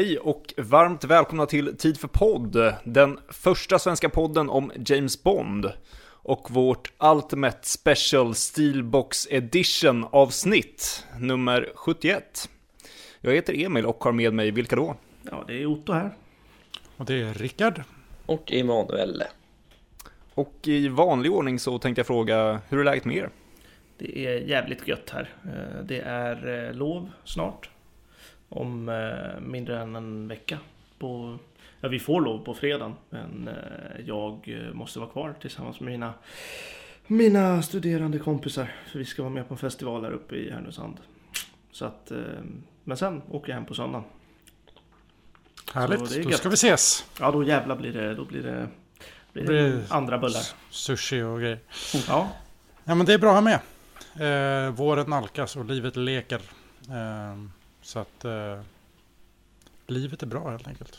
Hej och varmt välkomna till Tid för podd, den första svenska podden om James Bond och vårt Ultimate Special Steelbox Edition avsnitt nummer 71. Jag heter Emil och har med mig, vilka då? Ja, det är Otto här. Och det är Rickard. Och Emanuel. Och i vanlig ordning så tänkte jag fråga, hur är läget med er? Det är jävligt gött här. Eh, Det är eh, lov snart. Om eh, mindre än en vecka. På, ja, vi får lov på fredagen. Men eh, jag eh, måste vara kvar tillsammans med mina, mina studerande kompisar. För vi ska vara med på en festival här uppe i Härnösand. Så att, eh, men sen åker jag hem på söndagen. Härligt, då ska vi ses. Ja, då jävlar blir det, då blir det, blir det Blir- andra bullar. Sushi och grejer. Ja, Ja men det är bra ha med. Eh, våren nalkas och livet leker. Eh, så att eh, livet är bra helt enkelt.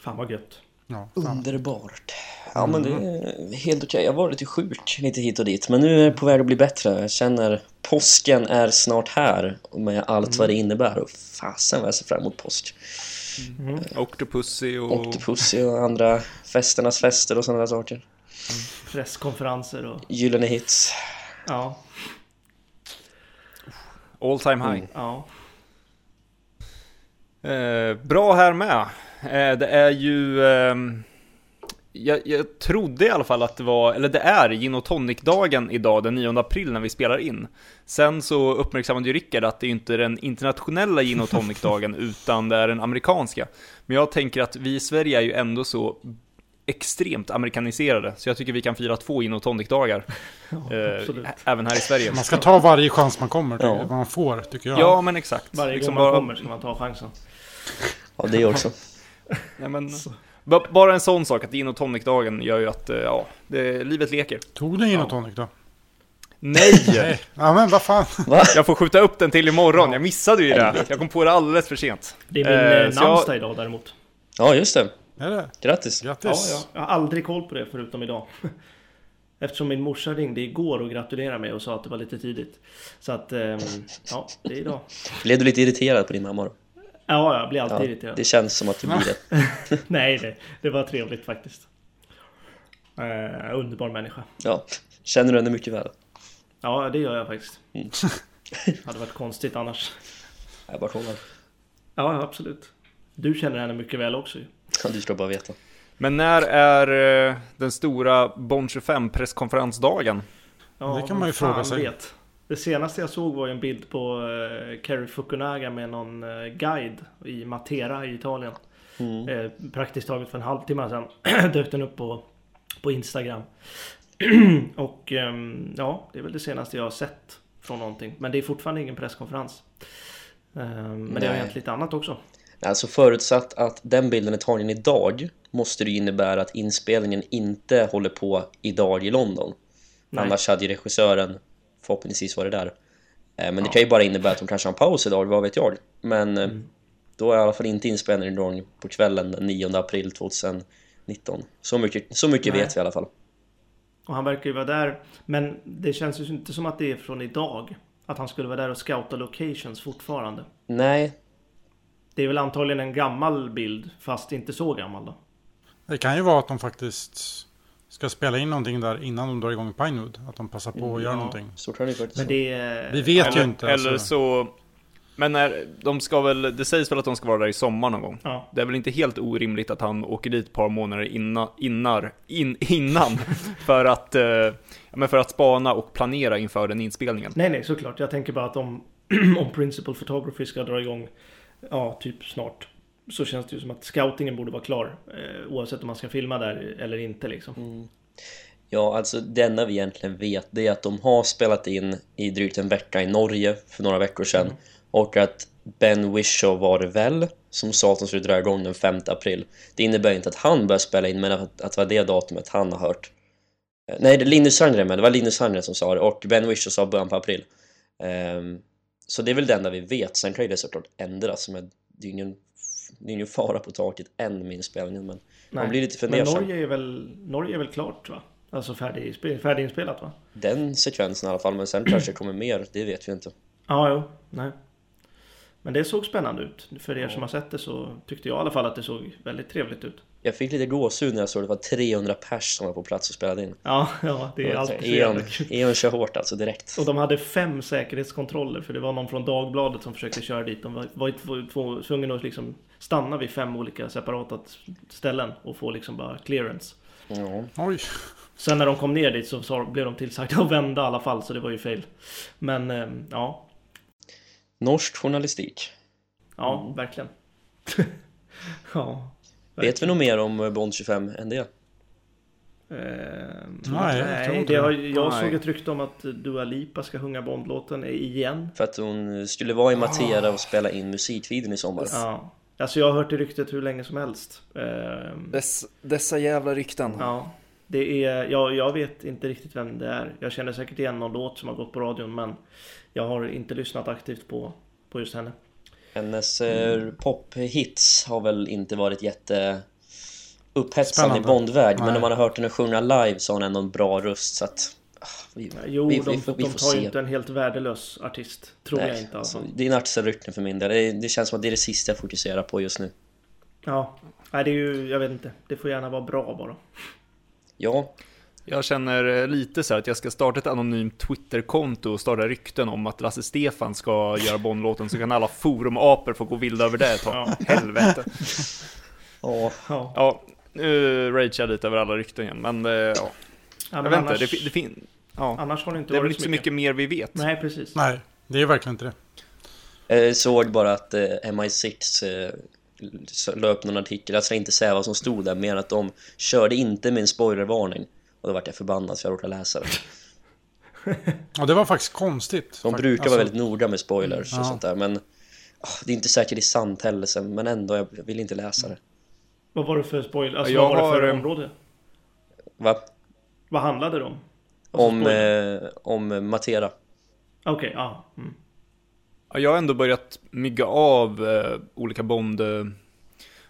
fan vad gött. Ja, fan. Underbart. Ja men det är helt okej. Jag var lite sjuk lite hit och dit. Men nu är det på väg att bli bättre. Jag känner påsken är snart här. Med allt vad det innebär. Och fasen vad jag ser fram emot påsk. Octopussy och... Octopussy och andra festernas fester och sådana där saker. Presskonferenser och Gyllene hits. ja, All time high. ja. Eh, bra här med. Eh, det är ju... ehm, jag, jag trodde i alla fall att det var, eller det är gin och tonic-dagen idag, den 9 april när vi spelar in. Sen så uppmärksammade ju Rickard att det inte är den internationella gin och tonic-dagen, utan det är den amerikanska. Men jag tänker att vi i Sverige är ju ändå så extremt amerikaniserade, så jag tycker vi kan fira två gin och tonic-dagar. eh, absolut. ä- även här i Sverige. Man ska ta varje chans man kommer, Ja. man får tycker jag. Ja, men exakt. Varje Liksom gång man bara- kommer ska man ta chansen. Ja det också. Nej, men, ba- bara en sån sak, att gin och tonic-dagen gör ju att, eh, ja, det, livet leker. Tog du gin och tonic då? Nej! Nej. Ja men vad fan. Va? Jag får skjuta upp den till imorgon, jag missade ju det. Jag kom på det alldeles för sent. Det är min Eh, eh, så jag- namnsdag idag däremot. Ja just det. Är det? Grattis. Ja, Grattis. ja. Jag har aldrig koll på det förutom idag. Eftersom min morsa ringde igår och gratulerade mig och sa att det var lite tidigt. Så att, ehm, ja, det är idag. Blev du lite irriterad på din mamma då? Ja, jag blir alltid Ja, irriterad. det känns som att du blir det. Nej, det, det var trevligt faktiskt. Eh, underbar människa. Ja. Känner du henne mycket väl? Ja, det gör jag faktiskt. Mm. Hade varit konstigt annars. Jag bara kollar. Ja, absolut. Du känner henne mycket väl också ju. Ja, du ska bara veta. Men när är eh, den stora Bond 25 presskonferensdagen? Ja, Det kan man ju fråga sig. Vet. Det senaste jag såg var en bild på uh, Kerry Fukunaga med någon eh, guide i Matera i Italien. Mm. Eh, praktiskt taget för en halvtimme sedan dök den upp på, på Instagram. och ehm, ja, det är väl det senaste jag har sett från någonting. Men det är fortfarande ingen presskonferens. Ehm, men det har Nej. hänt lite annat också. Alltså förutsatt att den bilden är tagen idag måste det innebära att inspelningen inte håller på idag i London. Nej. Annars hade ju regissören förhoppningsvis varit där. Eh, Men det kan ju bara innebära att de kanske har en paus idag, vad vet jag. Men eh, då är i alla fall inte inspelningen igång på kvällen den 9 april 2019. Så mycket, så mycket Nej. vet vi i alla fall. Och han verkar ju vara där. Men det känns ju inte som att det är från idag. Att han skulle vara där och scouta locations fortfarande. Nej, Det är väl antagligen en gammal bild, fast inte så gammal då. Det kan ju vara att de faktiskt ska spela in någonting där innan de drar igång Pinewood. Att de passar på att göra Ja. någonting. så tror jag det faktiskt. Men det är... Vi vet eller, ju inte. Eller alltså. så... Men när, de ska väl, det sägs väl att de ska vara där i sommar någon gång. Ja. Det är väl inte helt orimligt att han åker dit ett par månader innan, innan, in, innan för, att, eh, men för att spana och planera inför den inspelningen. Nej, nej, såklart. Jag tänker bara att om, om Principal Photography ska dra igång, ja, typ snart. Så känns det ju som att scoutingen borde vara klar. Eh, oavsett om man ska filma där eller inte liksom. Ja, alltså det enda vi egentligen vet det är att de har spelat in i drygt en vecka i Norge för några veckor sedan. Och att Ben Whishaw var det väl som sa att de skulle dra igång den 5 april. Det innebär inte att han börjar spela in men att, att det var det datumet han har hört. Eh, Nej, det- Linus Sandgren men det var Linus Sandgren som sa det och Ben Whishaw sa början på april. Ehm, så det är väl det enda vi vet. Sen kan ju det såklart ändras men det är ingen, det är ingen fara på taket än med inspelningen men man blir lite Men fundersam. Norge är väl, Norge är väl klart va? Alltså färdig, färdiginspelat va? Den sekvensen i alla fall, men sen kanske det kommer mer, det vet vi inte. Ja, jo. Nej. Men det såg spännande ut. För er som har sett det så tyckte jag i alla fall att det såg väldigt trevligt ut. Jag fick lite gåshud när jag såg att det var 300 pers som var på plats och spelade in. Ja, ja det är alltid Eon. Eon kör hårt alltså direkt. Och de hade fem säkerhetskontroller för det var någon från Dagbladet som försökte köra dit. De var, var tvungna att liksom stanna vid fem olika separata ställen och få liksom bara clearance. Ja. Oj. Sen när de kom ner dit så blev de tillsagda att vända i alla fall så det var ju fel. Men eh, ja, Norsk journalistik. ja verkligen. ja. Vet vi nog mer om eh, Bond 25 än det? Eh, Nej, inte det har, jag Nej. såg ett rykte om att Dua Lipa ska sjunga Bondlåten igen. För att hon skulle vara i Matera och spela in musikvideon i sommar. Ja. Alltså jag har hört det ryktet hur länge som helst. Eh, Dess, dessa jävla rykten. Ja, det är, jag, jag vet inte riktigt vem det är. Jag känner säkert igen någon låt som har gått på radion men jag har inte lyssnat aktivt på, på just henne. Hennes eh, pophits har väl inte varit jätte upphetsande i. Bondväg men när man har hört henne sjunga live så har hon ändå en bra röst så att vi, Jo, vi, de, vi, får- vi de tar ju se. inte en helt värdelös artist. Tror jag Nej, inte. alltså, Alltså. det är en axelryckning för min del. Det, det känns som att det är det sista jag fokuserar på just nu. Ja, nej det är ju, jag vet inte. Det får gärna vara bra bara. Ja, Jag känner eh, lite så här att jag ska starta ett anonymt Twitterkonto och starta rykten om att Lasse Stefan ska göra Bondlåten så kan alla forumapor få gå vilda över det ett tag. Ja. Helvete. ja, Ja, Ja, nu ragear jag lite över alla rykten igen, men eh, ja. Ja Jag men vet annars, inte, det, det, fin- ja. annars har det inte det varit inte så mycket mer vi vet. Nej, precis. Nej, det är verkligen inte det. jag såg bara att eh, MI6 eh, la upp någon artikel. Jag ska inte säga vad som stod där mer än att de körde inte med en spoilervarning. Och då vart jag förbannad för jag råkade läsa det. Och det var faktiskt konstigt. De brukar alltså, vara väldigt noga med spoilers och Ja. sånt där men ah, det är inte säkert det är sant heller sen, men ändå, jag vill inte läsa det. Vad var det för spoiler? Alltså, Ja, jag vad var det för har, eh, område? Va? Vad handlade det om? Alltså, Om, eh, om Matera. Okej, ja. Mm. Ja, Jag har ändå börjat mygga av eh, olika Bond... eh,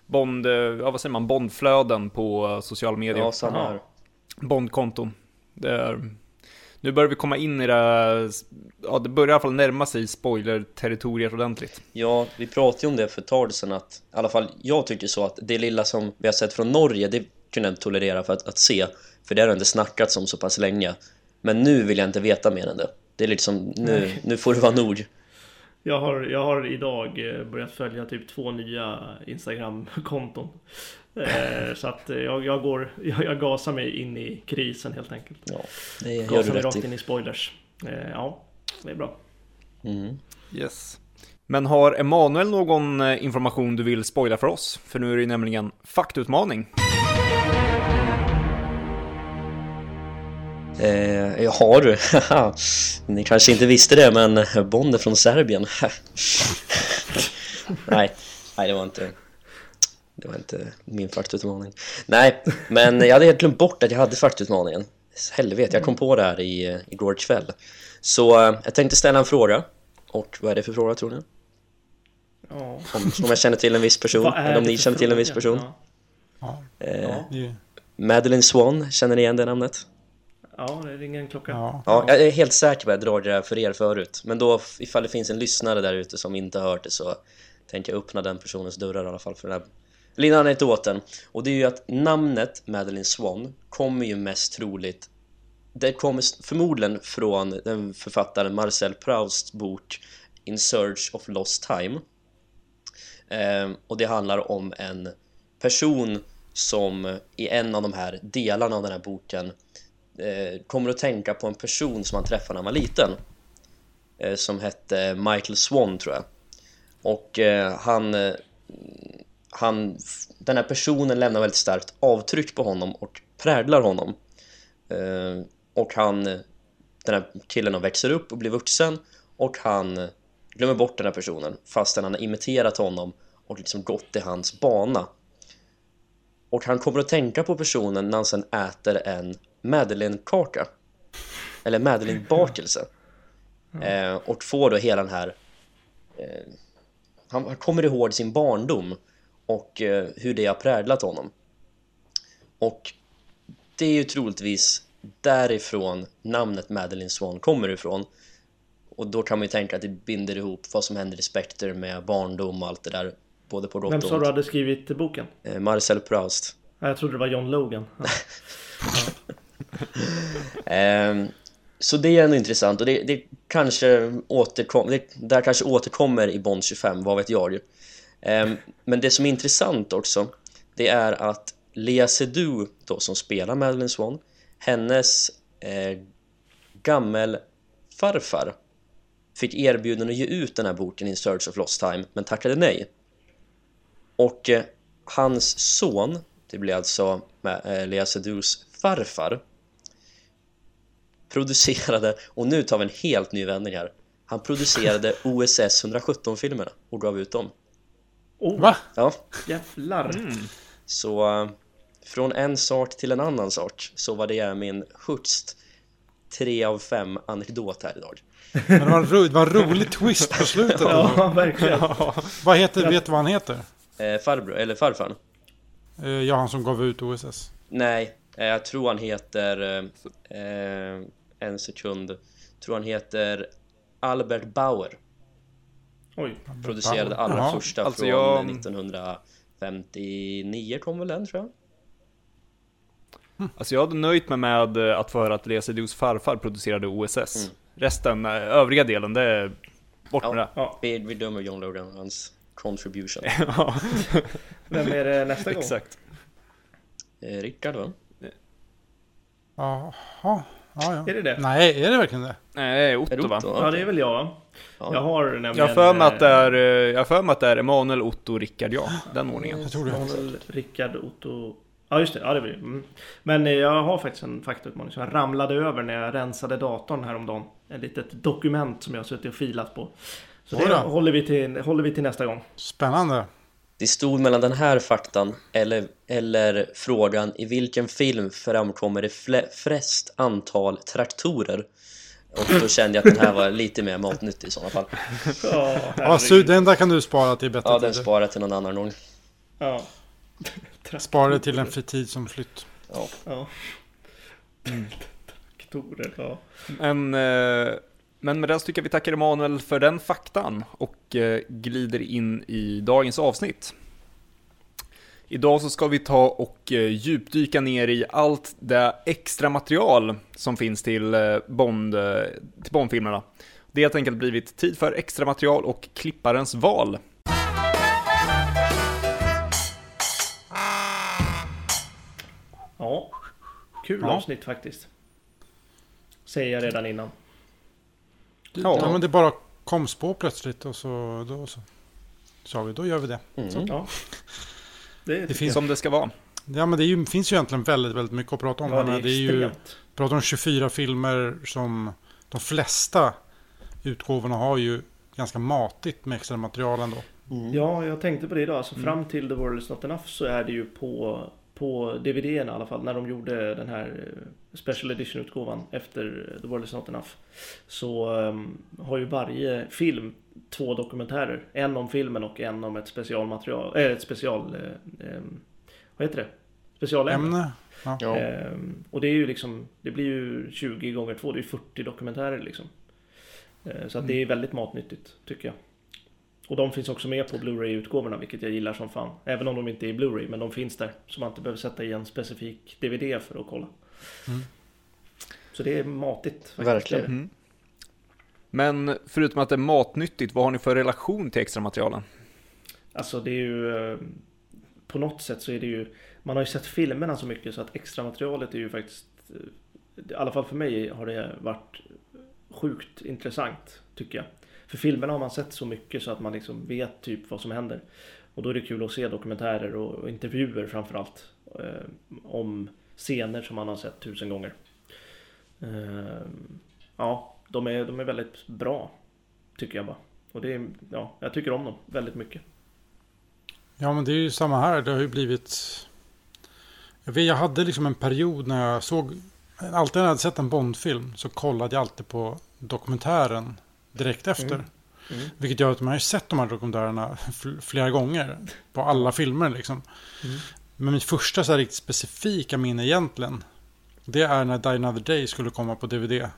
Bond, eh, ja vad säger man, Bondflöden på eh, sociala medier. Ja, samma här. Bondkonton. Det är, nu börjar vi komma in i det, här- ja det börjar i alla fall närma sig spoiler-territoriet ordentligt. Ja, vi pratade ju om det för ett tag sedan att i alla fall jag tycker så att det lilla som vi har sett från Norge det kunde jag inte tolerera för att, att se för det har inte snackats om så pass länge men nu vill jag inte veta mer än det det är liksom, nu, Nej. nu får det vara nog Jag har, jag har idag eh, börjat följa typ två nya Instagram-konton. Eh, så att eh, jag, jag går, jag, jag gasar mig in i krisen helt enkelt. ja, det gör Gasar du mig rätt rakt in i spoilers. Eh, ja, det är bra. mm. Yes. Men har Emanuel någon information du vill spoila för oss? För nu är det ju nämligen faktutmaning. Eh, Ja du, ni kanske inte visste det men Bond är från Serbien. Nej, nej det var inte Det var inte min faktutmaning Nej, men jag hade helt glömt bort att jag hade faktutmaningen Helvete, jag kom på det här i, igår kväll. Så eh, jag tänkte ställa en fråga. Och vad är det för fråga tror ni? Ja. Om, om jag känner till en viss person. Vad är Eller om ni känner till en viss person. Ja. Ja, eh, Madeleine Swan, känner ni igen det namnet? Ja, det ringer en klocka. ja. Ja, jag är helt säker på att jag drar det här för er förut Men då, ifall det finns en lyssnare där ute som inte har hört det så Tänker jag öppna den personens dörrar i alla fall för den här lilla anekdoten Och det är ju att namnet Madeleine Swan kommer ju mest troligt Det kommer förmodligen från den författaren Marcel Prousts bok In Search of Lost Time Ehm, Och det handlar om en person som i en av de här delarna av den här boken eh, kommer att tänka på en person som han träffade när han var liten eh, som hette Michael Swan tror jag. Och eh, han, eh, han den här personen lämnar väldigt starkt avtryck på honom och präglar honom. Eh, och han den här killen växer upp och blir vuxen och han glömmer bort den här personen fastän han har imiterat honom och liksom gått i hans bana. Och han kommer att tänka på personen när han sen äter en Madeleine-kaka Eller Madeleine-bakelse eh, Och får då hela den här eh, han, kommer ihåg sin barndom Och eh, hur det har präglat honom Och det är ju troligtvis därifrån namnet Madeleine Swan kommer ifrån och då kan man ju tänka att det binder ihop vad som händer i Spectre med barndom och allt det där. Både på gott Vem sa du hade skrivit boken? Eh, Marcel Proust. Ja, jag trodde det var John Logan. Ja. Ehm, så det är ändå intressant och det, det kanske återkommer, det där kanske återkommer i Bond 25, vad vet jag. Ehm, men det som är intressant också, det är att Lea Seydoux då som spelar Madeleine Swan, hennes eh, gammelfarfar fick erbjudande att ge ut den här boken In Search of Lost Time, men tackade nej. Och eh, hans son, det blir alltså med, eh, Lea Seydoux farfar, producerade, och nu tar vi en helt ny vändning här Han producerade OSS 117-filmerna och gav ut dem Oh, Va? Ja, jävlar. så eh, från en sak till en annan sak så var det min högst 3 av 5 anekdot här idag Men det var en, ro, var en rolig twist på slutet. Ja, verkligen. Vad heter, vet du vad han heter? eh, Farbror, eller farfar Eh, Ja, han som gav ut OSS. Nej, eh, jag tror han heter eh, eh, En sekund Tror han heter Albert Bauer Oj. Producerade allra Jaha. första Alltså från jag- 1959 kom väl den tror jag Alltså jag hade nöjt mig med eh, att få höra att Lea Seydoux farfar producerade OSS. Mm. Resten, eh, övriga delen, det är bort med det. Ja, Vi, vi dömer John Logan och hans contribution Ja, vem är det nästa gång? exakt. eh, Rickard va? Jaha. Ja, ja. Är det det? Nej, är det verkligen det? Nej, Är det Otto va? Otto? Ja, det är väl jag. Ja. Jag har nämligen... Jag för mig att det eh, är, eh, jag för mig att det är Emanuel, Otto, Rickard, ja. Den ordningen. Jag tror det. Emanuel, Rickard, Otto... Ja just det, ja det blir det. mm. Men eh, jag har faktiskt en faktautmaning som jag ramlade över när jag rensade datorn häromdagen. Ett litet dokument som jag har suttit och filat på. Så Oj det håller vi, till, håller vi till nästa gång. Spännande. Det stod mellan den här faktan eller, eller frågan i vilken film framkommer det fle- flest antal traktorer? Och då kände jag att den här var lite mer matnyttig i sådana fall. Ja, Ja, så den där kan du spara till bättre Ja, den sparar jag till någon annan gång. Ja. Spara det till en för tid som flytt. Ja. Ja. Traktorer, ja. Men, eh, men med det så tycker jag vi tackar Emanuel för den faktan och eh, glider in i dagens avsnitt. Idag så ska vi ta och eh, djupdyka ner i allt det extra material som finns till eh, Bond, till Bondfilmerna. Det har helt enkelt blivit tid för extra material och klipparens val. Ja. Kul Ja. avsnitt faktiskt. Säger jag redan innan. Ja, Ja. men det bara koms på plötsligt och så, då så sa vi, då gör vi det. Mm. Ja. Det, Det finns Som det ska vara. Ja, men det ju, finns ju egentligen väldigt, väldigt mycket att prata om. Ja, det är det är ju, pratar om 24 filmer som de flesta utgåvorna har ju ganska matigt med extra material ändå. Mm. Ja, jag tänkte på det idag. Alltså, Mm. Fram till The World Is Not Enough så är det ju på, på DVD i alla fall. När de gjorde den här eh, Special Edition-utgåvan efter The World Is Not Enough. Så ehm, har ju varje film två dokumentärer. En om filmen och en om ett specialmaterial. Äh, ett special... Eh, ehm, vad heter det? Specialämne. Ämne? Ja. Ehm, och det är ju liksom, det blir ju 20 gånger 2, det är ju 40 dokumentärer liksom. Ehm, så att det är väldigt matnyttigt, tycker jag. Och de finns också med på Blu-ray-utgåvorna, vilket jag gillar som fan. Även om de inte är Blu-ray, men de finns där. Så man inte behöver sätta i en specifik DVD för att kolla. Mm. Så det är matigt. faktiskt. Verkligen. Mm. Men förutom att det är matnyttigt, vad har ni för relation till extra materialen? Alltså det är ju... eh, På något sätt så är det ju... Man har ju sett filmerna så mycket så att extra materialet är ju faktiskt... eh, I alla fall för mig har det varit sjukt intressant, tycker jag. För filmerna har man sett så mycket så att man liksom vet typ vad som händer. Och då är det kul att se dokumentärer och intervjuer framförallt. Eh, om scener som man har sett tusen gånger. Eh, ja, de är, de är väldigt bra. Tycker jag bara. Och det är, ja, jag tycker om dem väldigt mycket. Ja, men det är ju samma här. Det har ju blivit... Jag, vet, jag hade liksom en period när jag såg... Alltid när jag hade sett en Bondfilm så kollade jag alltid på dokumentären direkt efter. Mm. Mm. Vilket gör att man har ju sett de här dokumentärerna fl- flera gånger. På alla filmer liksom. Mm. Men mitt första så här riktigt specifika minne egentligen. Det är när Die Another Day skulle komma på DVD.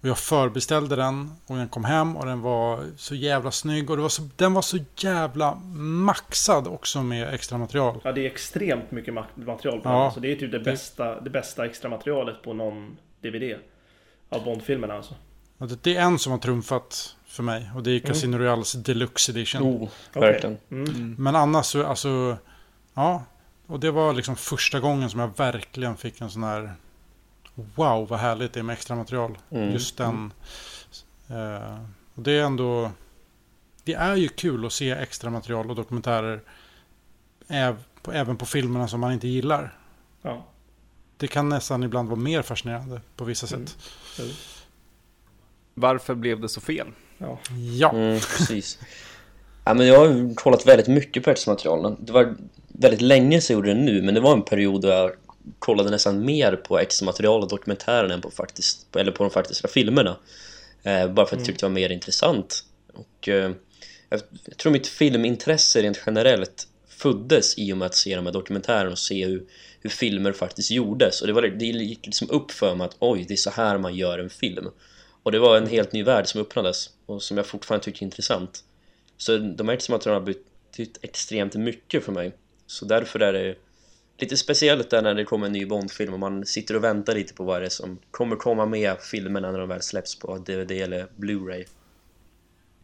Och jag förbeställde den och den kom hem och den var så jävla snygg. Och det var så, den var så jävla maxad också med extra material. Ja, det är extremt mycket ma- material på Ja. den. Alltså, det är typ det Det- bästa, det bästa extra materialet på någon DVD. Av Bond-filmerna alltså. Det- Det är en som har trumfat för mig. Och det är Casino Royales Deluxe Edition. Oh, verkligen. Mm. Men annars så, alltså, ja. Och det var liksom första gången som jag verkligen fick en sån här Wow, vad härligt det är med extra material. Mm. Just den. Eh, och det är ändå Det är ju kul att se extra material och dokumentärer äv, på, även på filmerna som man inte gillar. Ja. Det kan nästan ibland vara mer fascinerande på vissa Mm. sätt. Varför blev det så fel? Ja. Ja, Mm, precis. Ja, men jag har ju kollat väldigt mycket på extramaterialen. Det var väldigt länge sedan jag gjorde det nu, men det var en period då jag kollade nästan mer på extramaterial och dokumentären än på, faktiskt, eller på de faktiska filmerna. Eh, bara för att jag tyckte det var mer intressant. Och, eh, jag, jag tror mitt filmintresse rent generellt föddes i och med att se de här dokumentärerna och se hur, hur filmer faktiskt gjordes. Och det, var, det gick liksom upp för mig att oj, det är så här man gör en film. Och det var en helt ny värld som öppnades och som jag fortfarande tycker är intressant. Så de här extramaterialen har betytt extremt mycket för mig. Så därför är det lite speciellt där när det kommer en ny Bond-film och man sitter och väntar lite på vad det är som kommer komma med filmerna när de väl släpps på DVD eller Blu-ray.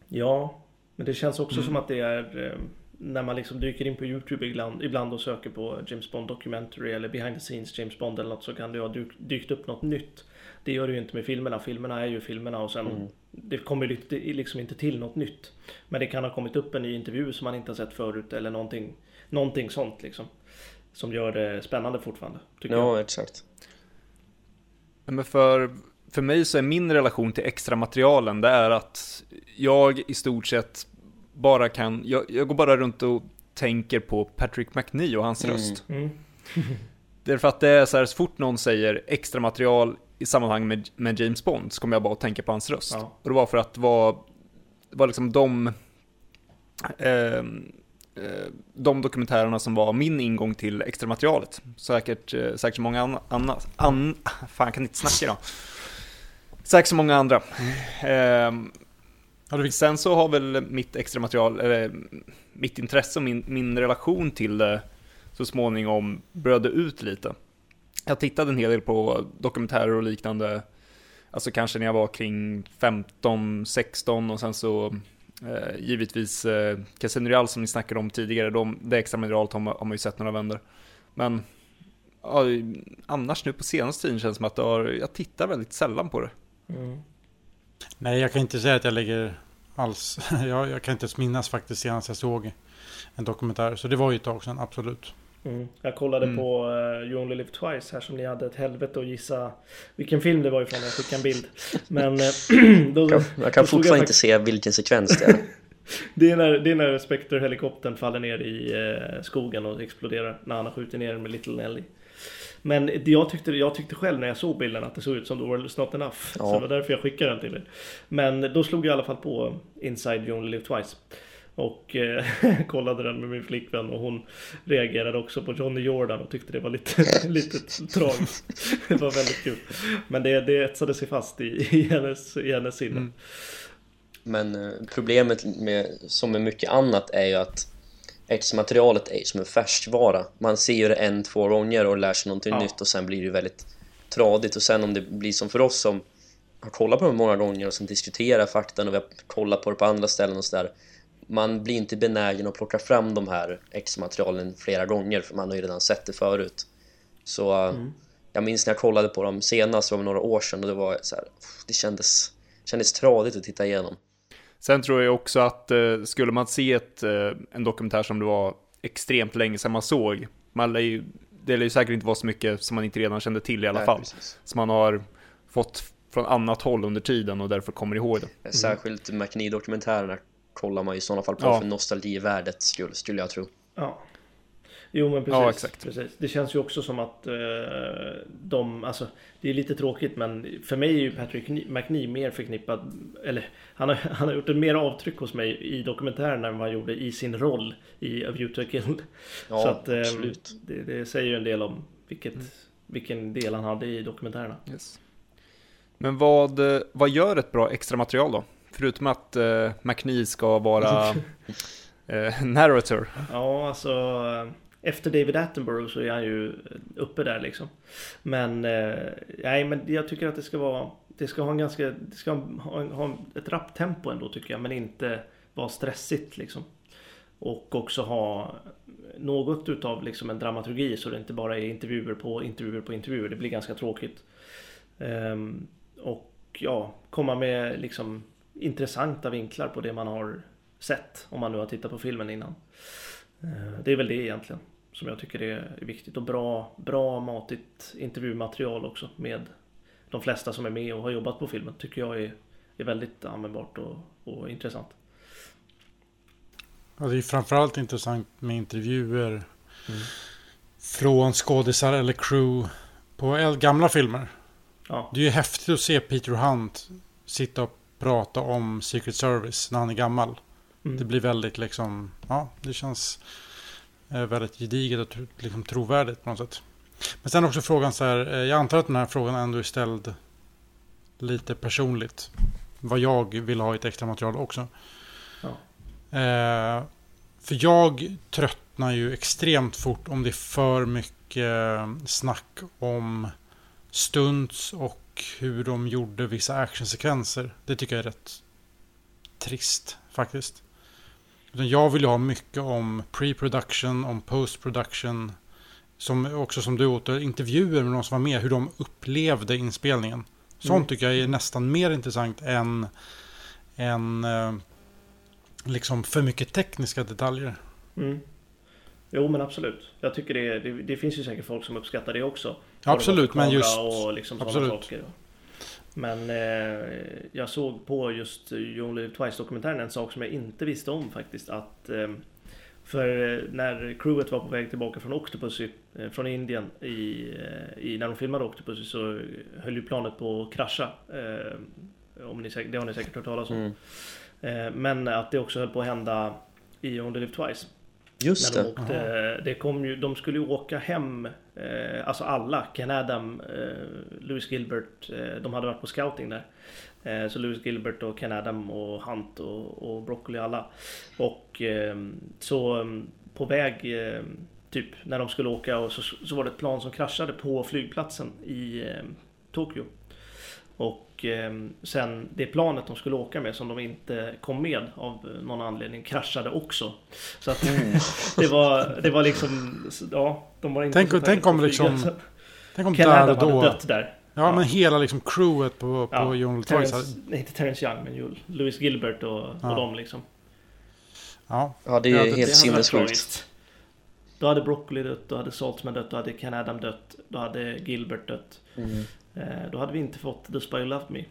Ja, men det känns också som att det är eh, när man liksom dyker in på Youtube ibland, ibland och söker på James Bond Documentary eller Behind the Scenes James Bond eller något så kan det ha dykt upp något nytt. Det gör det ju inte med filmerna. Filmerna är ju filmerna och sen det kommer lite- liksom inte till något nytt. Men det kan ha kommit upp en ny intervju som man inte har sett förut eller någonting, någonting sånt liksom. Som gör det spännande fortfarande. Tycker jag. Ja, exakt. Men för, för mig så är min relation till extra materialen det är att jag i stort sett bara kan, jag, jag går bara runt och tänker på Patrick McNee och hans Mm. röst. Mm. Därför att det är så här, så fort någon säger extra material i sammanhang med, med James Bond så kommer jag bara att tänka på hans röst. Ja. Och det var för att det var, det var liksom de, ehm, eh, de dokumentärerna som var min ingång till extra materialet. Säkert, eh, säkert så många andra, anna, an, fan kan inte snacka idag. Säkert så många andra. Det Sen så har väl mitt extra material, eller mitt intresse och min, min relation till det så småningom bröde ut lite. Jag tittade en hel del på dokumentärer och liknande, alltså kanske när jag var kring 15, 16 och sen så eh, givetvis eh, Casino Real som ni snackade om tidigare, de, det extra materialet har man, har man ju sett några vändor. Men ja, annars nu på senaste tiden känns det som att har, jag tittar väldigt sällan på det. Mm. Nej, jag kan inte säga att jag lägger alls. Jag, jag kan inte ens minnas faktiskt senast jag såg en dokumentär. Så det var ju ett tag sedan, absolut. Mm. Jag kollade Mm. på uh, You Only Live Twice här som ni hade ett helvete att gissa vilken film det var ifrån. Jag skickade en bild. Men eh, då, Jag, jag kan fortfarande inte faktiskt- se vilken sekvens det är. Det är när, det är när Spectre-helikoptern faller ner i eh, skogen och exploderar. När han har skjutit ner den med Little Nelly. Men jag, tyckte, jag tyckte själv när jag såg bilden att det såg ut som The World is not enough. Ja. Så det var därför jag skickade den till er. Men då slog jag i alla fall på Inside You Only Live Twice. Och eh, kollade den med min flickvän och hon reagerade också på Johnny Jordan och tyckte det var lite, lite tragiskt. Det var väldigt kul. Men det, det etsade sig fast i, i, hennes, i hennes sinne. Mm. Men eh, problemet med, som med mycket annat är ju att extramaterialet är ju som en färskvara. Man ser ju det en, två gånger och lär sig någonting Ja. nytt och sen blir det väldigt tradigt. Och sen om det blir som för oss som har kollat på det många gånger och sen diskuterar faktan och vi har kollat på det på andra ställen och sådär. Man blir inte benägen att plocka fram de här extramaterialen flera gånger för man har ju redan sett det förut. Så eh, jag minns när jag kollade på dem senast, det var några år sedan och det var så här, det kändes, kändes tradigt att titta igenom. Sen tror jag också att eh, skulle man se ett, eh, en dokumentär som det var extremt länge sedan man såg, man lär ju, det lär ju säkert inte vara så mycket som man inte redan kände till i alla Nej, fall. precis. Som man har fått från annat håll under tiden och därför kommer ihåg det. Särskilt McNee-dokumentärerna kollar man i sådana fall på Ja. för nostalgivärdets skull, skulle jag tro. Ja. Jo men precis. Ja, exakt. precis. Det känns ju också som att eh, de, alltså det är lite tråkigt men för mig är ju Patrick McNee mer förknippad, eller han har, han har gjort en mer avtryck hos mig i dokumentären än vad han gjorde i sin roll i A View to a Kill. Ja, Så att eh, absolut. det, det säger ju en del om vilket, vilken del han hade i dokumentärerna. Yes. Men vad, vad gör ett bra extra material då? Förutom att uh, McNeil ska vara uh, narrator. Ja, alltså efter David Attenborough så är han ju uppe där liksom. Men, eh, nej men jag tycker att det ska vara, det ska ha en ganska, det ska ha, ha ett rappt tempo ändå tycker jag, men inte vara stressigt liksom. Och också ha något utav liksom en dramaturgi så det inte bara är intervjuer på intervjuer på intervjuer. Det blir ganska tråkigt. Um, och ja, komma med liksom intressanta vinklar på det man har sett. Om man nu har tittat på filmen innan. Uh, det är väl det egentligen som jag tycker är viktigt. Och bra, bra matigt intervjumaterial också med de flesta som är med och har jobbat på filmen. Tycker jag är, är väldigt användbart och, och intressant. Ja, det är framförallt intressant med intervjuer mm. från skådisar eller crew på gamla filmer. Ja. Det är ju häftigt att se Peter Hunt sitta och prata om Secret Service när han är gammal. Mm. Det blir väldigt liksom, ja, det känns väldigt gediget och liksom trovärdigt på något sätt. Men sen också frågan så här, eh, jag antar att den här frågan ändå är ställd lite personligt. Vad jag vill ha i ett extra material också. Ja. Eh, för jag tröttnar ju extremt fort om det är för mycket snack om stunts och hur de gjorde vissa actionsekvenser. Det tycker jag är rätt trist faktiskt. Jag vill ha mycket om pre-production, om post-production. Som, också som du åter, intervjuer med de som var med, hur de upplevde inspelningen. Sånt mm. tycker jag är nästan mer intressant än, än eh, liksom för mycket tekniska detaljer. Mm. Jo men absolut. Jag tycker det, det, det, finns ju säkert folk som uppskattar det också. Absolut, men just... Och liksom absolut. Saker. Men eh, jag såg på just Only Live Twice dokumentären en sak som jag inte visste om faktiskt. Att eh, för när crewet var på väg tillbaka från Octopussy, eh, från Indien, i, eh, i, när de filmade Octopussy så höll ju planet på att krascha. Eh, om ni, det har ni säkert hört talas om. Mm. Eh, men att det också höll på att hända i Only Live Twice. Just när de det. Åkte, det kom ju, de skulle ju åka hem, eh, alltså alla, Ken Adam, eh, Louis Gilbert, eh, de hade varit på scouting där. Eh, så Louis Gilbert och Ken Adam och Hunt och, och Broccoli alla. Och ehm, så ehm, på väg, ehm, typ när de skulle åka och så, så var det ett plan som kraschade på flygplatsen i Tokyo. Och och eh, sen det planet de skulle åka med som de inte kom med av någon anledning kraschade också. Så att mm. det var, det var liksom, ja, de var inte Tänk, tänk om liksom, tänk om Ken där och då. dött där. Ja, ja, men hela liksom crewet på, på ja, John Terrence, Nej, inte Terrence Young, men Louis Gilbert och, ja. och dem liksom. Ja, ja det är ja, helt sinnessjukt. Då hade Broccoli dött, då hade Saltzman dött, då hade Ken Adam dött, då hade Gilbert dött. Mm. Eh, då hade vi inte fått The Spy Who Loved Me. Eh,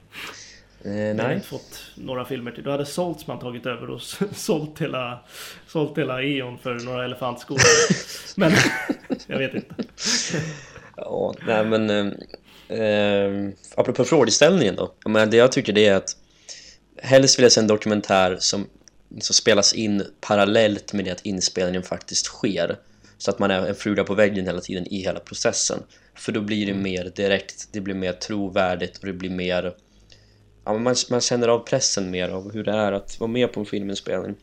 nej. Hade inte fått några filmer till. Då hade Saltzman tagit över och sålt hela, sålt hela E.ON för några elefantskor. men jag vet inte. ja, nej men eh, eh, apropå frågeställningen då. Men det jag tycker det är att helst vill jag se en dokumentär som, som spelas in parallellt med det att inspelningen faktiskt sker. Så att man är en fruga på väggen hela tiden i hela processen. För då blir det mm. mer direkt, det blir mer trovärdigt och det blir mer... Ja, man, man känner av pressen mer av hur det är att vara med på en filminspelning.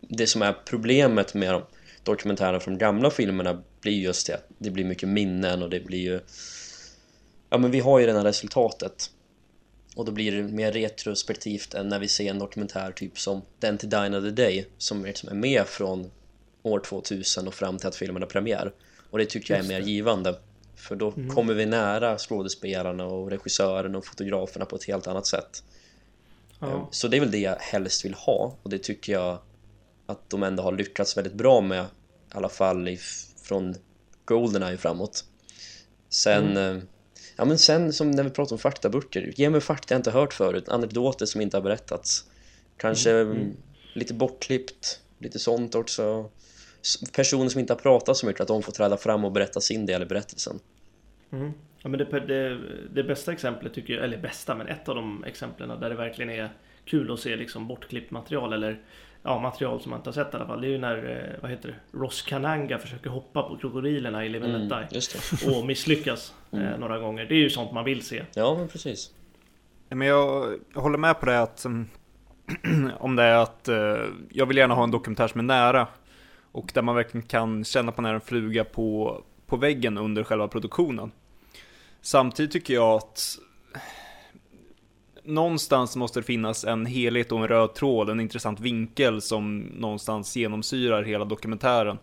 Det som är problemet med de dokumentärerna från gamla filmerna blir just det att det blir mycket minnen och det blir ju... Ja men vi har ju det här resultatet. Och då blir det mer retrospektivt än när vi ser en dokumentär typ som Den till Dine of the Day som är med från år 2000 och fram till att filmen har premiär. Och det tycker jag är mer givande. För då mm. kommer vi nära skådespelarna och regissörerna och fotograferna på ett helt annat sätt. Ja. Ehm, så det är väl det jag helst vill ha och det tycker jag att de ändå har lyckats väldigt bra med i alla fall från Goldeneye framåt. Sen, mm. Ehm, ja men sen som när vi pratar om faktaböcker, ge mig fakta jag inte hört förut, anekdoter som inte har berättats. Kanske mm. mm. lite bortklippt, lite sånt också personer som inte har pratat så mycket, att de får träda fram och berätta sin del i berättelsen. Mm. Ja, men det, det, det, bästa exemplet tycker jag, eller bästa, men ett av de exemplen där det verkligen är kul att se liksom bortklippt material eller ja, material som man inte har sett i alla fall. Det är ju när, eh, vad heter det, Ross Kananga försöker hoppa på krokodilerna i Live and mm, Och misslyckas eh, mm. eh, några gånger. Det är ju sånt man vill se. Ja, men precis. Men jag, jag håller med på det att om det är att eh, jag vill gärna ha en dokumentär som är nära och där man verkligen kan känna på när en fluga på, på väggen under själva produktionen. Samtidigt tycker jag att någonstans måste det finnas en helhet och en röd tråd, en intressant vinkel som någonstans genomsyrar hela dokumentären.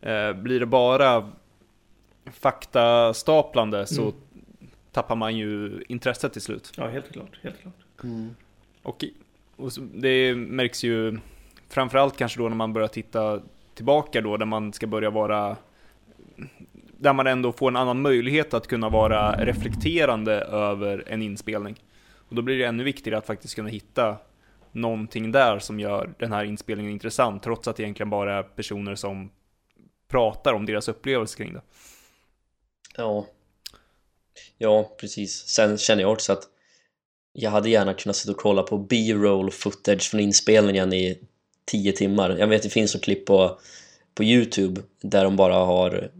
Eh, blir det bara faktastaplande så Mm. tappar man ju intresset till slut. Ja, helt klart. Helt klart. Och, och så- det märks ju framförallt kanske då när man börjar titta tillbaka då, där man ska börja vara där man ändå får en annan möjlighet att kunna vara reflekterande över en inspelning. Och då blir det ännu viktigare att faktiskt kunna hitta någonting där som gör den här inspelningen intressant, trots att det egentligen bara är personer som pratar om deras upplevelse kring det. Ja. Ja, precis. Sen känner jag också att jag hade gärna kunnat sitta och kolla på B-roll footage från inspelningen i tio timmar. Jag vet det finns ett klipp på, på Youtube där de bara har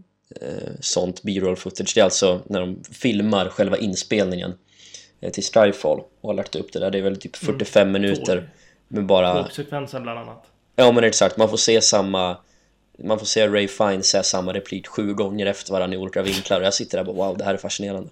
eh, sånt B-roll footage. Det är alltså när de filmar själva inspelningen eh, till Strifefall och har lagt upp det där. Det är väl typ 45 minuter med bara... Tågsekvensen bland annat. Ja men exakt, man får se samma Man får se Ray Fiennes säga samma replik sju gånger efter varandra i olika vinklar och jag sitter där och bara wow, det här är fascinerande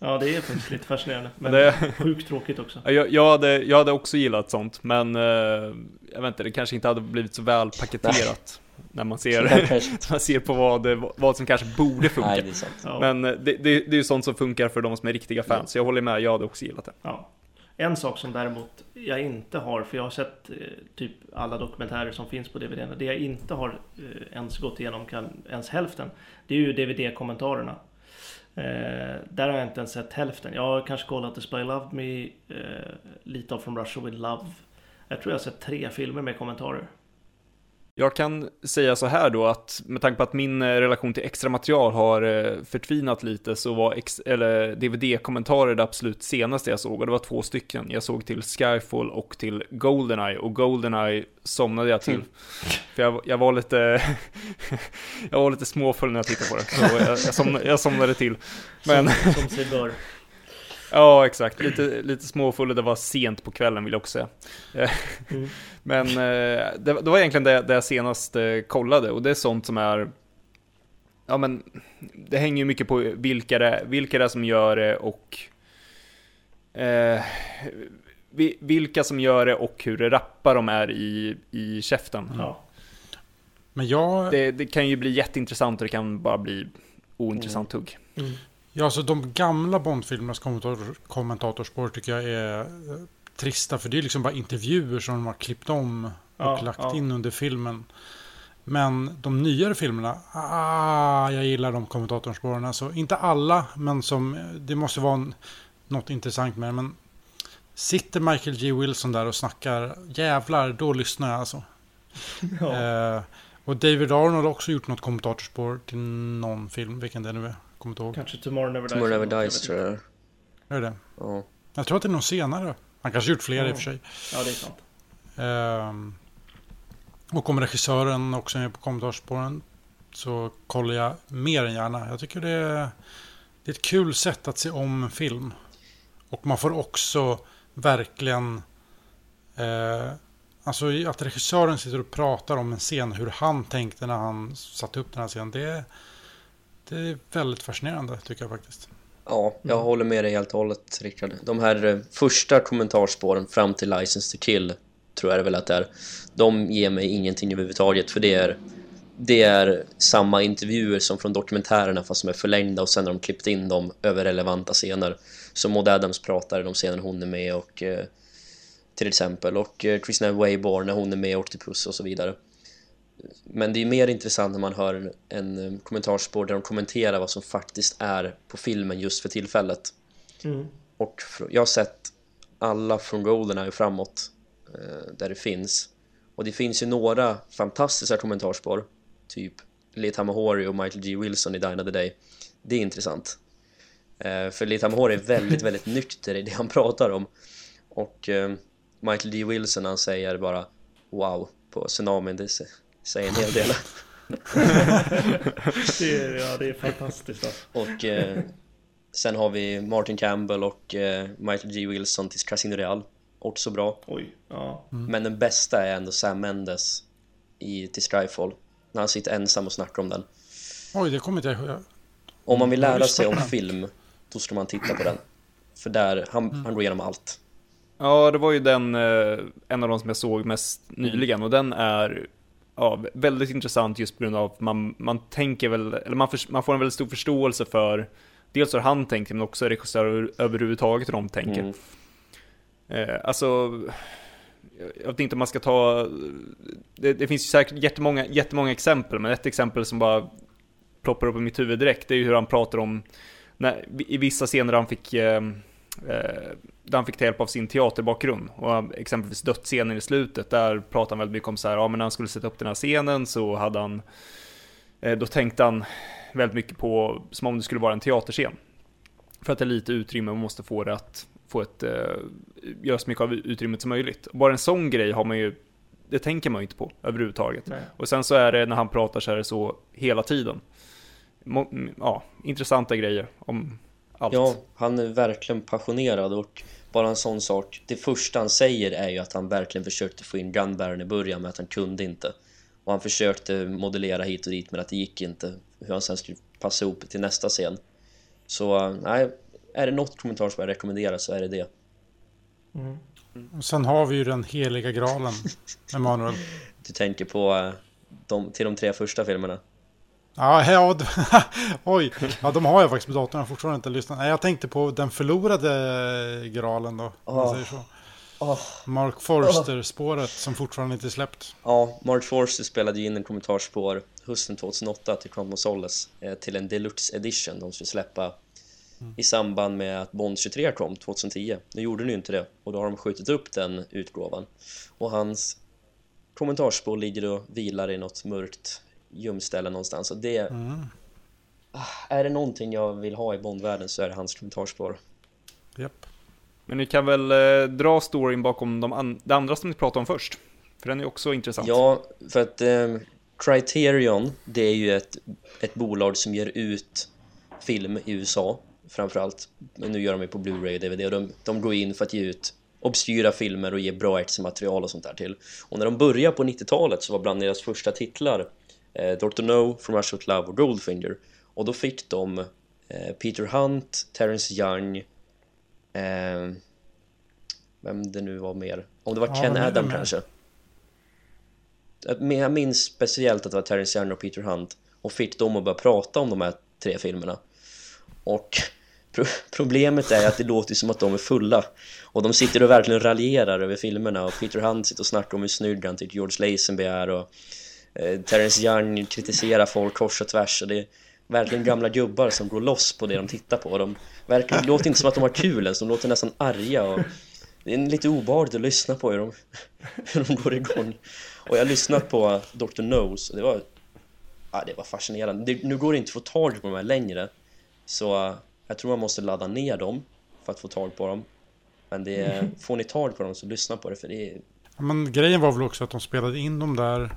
Ja, det är faktiskt lite fascinerande. Men Det- sjukt tråkigt också. Ja, Jag, jag, hade, jag hade också gillat sånt, men eh, jag vet inte, det kanske inte hade blivit så väl paketerat när man ser, man ser på vad, vad som kanske borde funka. Nej det Ja. Men eh, det, det, det är ju sånt som funkar för de som är riktiga fans, så jag håller med, jag hade också gillat det. Ja. En sak som däremot jag inte har, för jag har sett eh, typ alla dokumentärer som finns på DVD. Det jag inte har eh, ens gått igenom, kan, ens hälften, det är ju DVD-kommentarerna. Eh, där har jag inte ens sett hälften. Jag har kanske kollat The Spy Loved Me, eh, lite av From Russia With Love. Jag tror jag har sett tre filmer med kommentarer. Jag kan säga så här då att med tanke på att min eh, relation till extra material har eh, förtvinat lite så var DVD-kommentarer det absolut senaste jag såg och det var två stycken. Jag såg till Skyfall och till Goldeneye och Goldeneye somnade jag till. Mm. För jag, jag var lite jag var lite småfull när jag tittade på det. Så jag, jag, somnade, jag somnade till. Men Som, som sig bör. Ja, exakt. Lite, lite och det var sent på kvällen vill jag också säga. Eh, Mm. Men eh, det, det var egentligen det, det jag senast eh, kollade och det är sånt som är Ja men det hänger ju mycket på vilka det, vilka det är som gör det och eh, vi- vilka som gör det och hur rappa de är i, i käften. Ja. Men jag, Det, det kan ju bli jätteintressant och det kan bara bli ointressant tugg. Mm. Ja, alltså de gamla Bondfilmernas kommentator, kommentatorspår tycker jag är eh, trista. För det är liksom bara intervjuer som de har klippt om och Ja, lagt ja. in under filmen. Men de nyare filmerna, ah, jag gillar de kommentatorspåren. Alltså, inte alla, men som, det måste vara en, något intressant med det. Men sitter Michael G. Wilson där och snackar, jävlar, då lyssnar jag alltså. Ja. Eh, och David Arnold har också gjort något kommentatorspår till någon film, vilken det nu är. Kommer inte ihåg. Kanske Tomorrow Never Dies. Tomorrow Never Dies tror jag Är det ja. Jag tror att det är någon senare. Han kanske gjort fler i Ja. och för sig. Ja, det är sant. Ehm, och om regissören också är på kommentarsspåren så kollar jag mer än gärna. Jag tycker det är, det är ett kul sätt att se om en film. Och man får också verkligen... Eh, alltså att regissören sitter och pratar om en scen, hur han tänkte när han satte upp den här scenen. Det, är- det är väldigt fascinerande tycker jag faktiskt. Ja, jag Mm. håller med dig helt och hållet Rickard. De här eh, första kommentarspåren fram till License to Kill tror jag det väl att det är. De ger mig ingenting överhuvudtaget för det är det är samma intervjuer som från dokumentärerna fast som är förlängda och sen har de klippt in dem över relevanta scener. Så Maud Adams pratar i de scener hon är med och eh, till exempel och eh, Christina Wayborn när hon är med i Octopus och så vidare. Men det är mer intressant när man hör en, en eh, kommentarspår där de kommenterar vad som faktiskt är på filmen just för tillfället. Mm. Och jag har sett alla från Goldeneye och framåt eh, där det finns. Och det finns ju några fantastiska kommentarspår. Typ Lee Tamahori och Michael G. Wilson i Dine of the Day. Det är intressant. Eh, för Lee Tamahori är väldigt, väldigt nykter i det han pratar om. Och eh, Michael D. Wilson han säger bara Wow på tsunamin. Det säger en hel del. Det är, ja, det är fantastiskt. Alltså. Och eh, Sen har vi Martin Campbell och eh, Michael G. Wilson till Casino Real. Också så bra. Oj, ja. Men den bästa är ändå Sam Mendes i, till Skyfall. När han sitter ensam och snackar om den. Oj, det kommer inte jag ihåg. Om man vill lära sig om film, då ska man titta på den. För där, han, han går igenom allt. Ja, det var ju den, eh, en av de som jag såg mest nyligen och den är ja, väldigt intressant just på grund av att man, man tänker väl, eller man, för, man får en väldigt stor förståelse för dels hur han tänker men också regissörer överhuvudtaget hur de tänker. Mm. Eh, alltså, jag vet inte om man ska ta, det, det finns ju säkert jättemånga, jättemånga exempel, men ett exempel som bara ploppar upp i mitt huvud direkt, det är ju hur han pratar om, när, i vissa scener han fick, eh, där han fick ta hjälp av sin teaterbakgrund. Och han- exempelvis dödsscenen i slutet, där pratar han väldigt mycket om så här, ja men när han skulle sätta upp den här scenen så hade han, eh, då tänkte han väldigt mycket på, som om det skulle vara en teaterscen. För att det är lite utrymme, man måste få det att få ett, eh, göra så mycket av utrymmet som möjligt. Bara en sån grej har man ju, det tänker man ju inte på överhuvudtaget. Nej. Och sen så är det när han pratar så är det så hela tiden. Ja, intressanta grejer om allt. Ja, han är verkligen passionerad och bara en sån sak. Det första han säger är ju att han verkligen försökte få in gunbäraren i början men att han kunde inte. Och han försökte modellera hit och dit men att det gick inte. Hur han sen skulle passa ihop till nästa scen. Så nej, är det något kommentarspel jag rekommenderar så är det det. Mm. Och sen har vi ju den heliga graalen, Emanuel. Du tänker på eh, de, till de tre första filmerna. Ja, ja oj. Ja, de har jag faktiskt på datorn. Jag har fortfarande inte lyssnat. Nej, jag tänkte på den förlorade graalen då. Så. Åh. Mark Forster-spåret som fortfarande inte är släppt. Ja, Mark Forster spelade ju in en kommentarspår hösten 2008 till Quantum of Solace eh, till en deluxe edition de skulle släppa i samband med att Bond 23 kom 2010. Nu gjorde den ju inte det och då har de skjutit upp den utgåvan. Och hans kommentarspår ligger och vilar i något mörkt gömställe någonstans och det... Mm. Ah, Är det någonting jag vill ha i Bondvärlden så är det hans kommentarspår. Japp. Men ni kan väl eh, dra storyn bakom de an- det andra som ni pratade om först? För den är också intressant. Ja, för att eh, Criterion, det är ju ett, ett bolag som ger ut film i USA framförallt. Men nu gör de ju på Blu-ray och DVD och de, de går in för att ge ut obskyra filmer och ge bra extra material och sånt där till. Och när de började på 90-talet så var bland deras första titlar Dr. No, From Russia with Love och Goldfinger. Och då fick de eh, Peter Hunt, Terrence Young, eh, vem det nu var mer. Om det var Ja, Ken Adam kanske. Jag minns speciellt att det var Terrence Young och Peter Hunt och fick dem att börja prata om de här tre filmerna. Och pro problemet är att det låter som att de är fulla och de sitter och verkligen raljerar över filmerna och Peter Hunt sitter och snackar om hur snygg han tycker George Lazenby är och eh, Terrence Young kritiserar folk kors och tvärs och det är verkligen gamla gubbar som går loss på det de tittar på de verkar, det låter inte som att de har kul ens, de låter nästan arga och det är lite obehagligt att lyssna på hur de, hur de går igång och jag har lyssnat på Dr. Nose och det var ja, det var fascinerande. Det, nu går det inte att få tag på de här längre så eh, jag tror man måste ladda ner dem för att få tag på dem men det, får ni tag på dem så lyssna på det för det är men grejen var väl också att de spelade in dem där.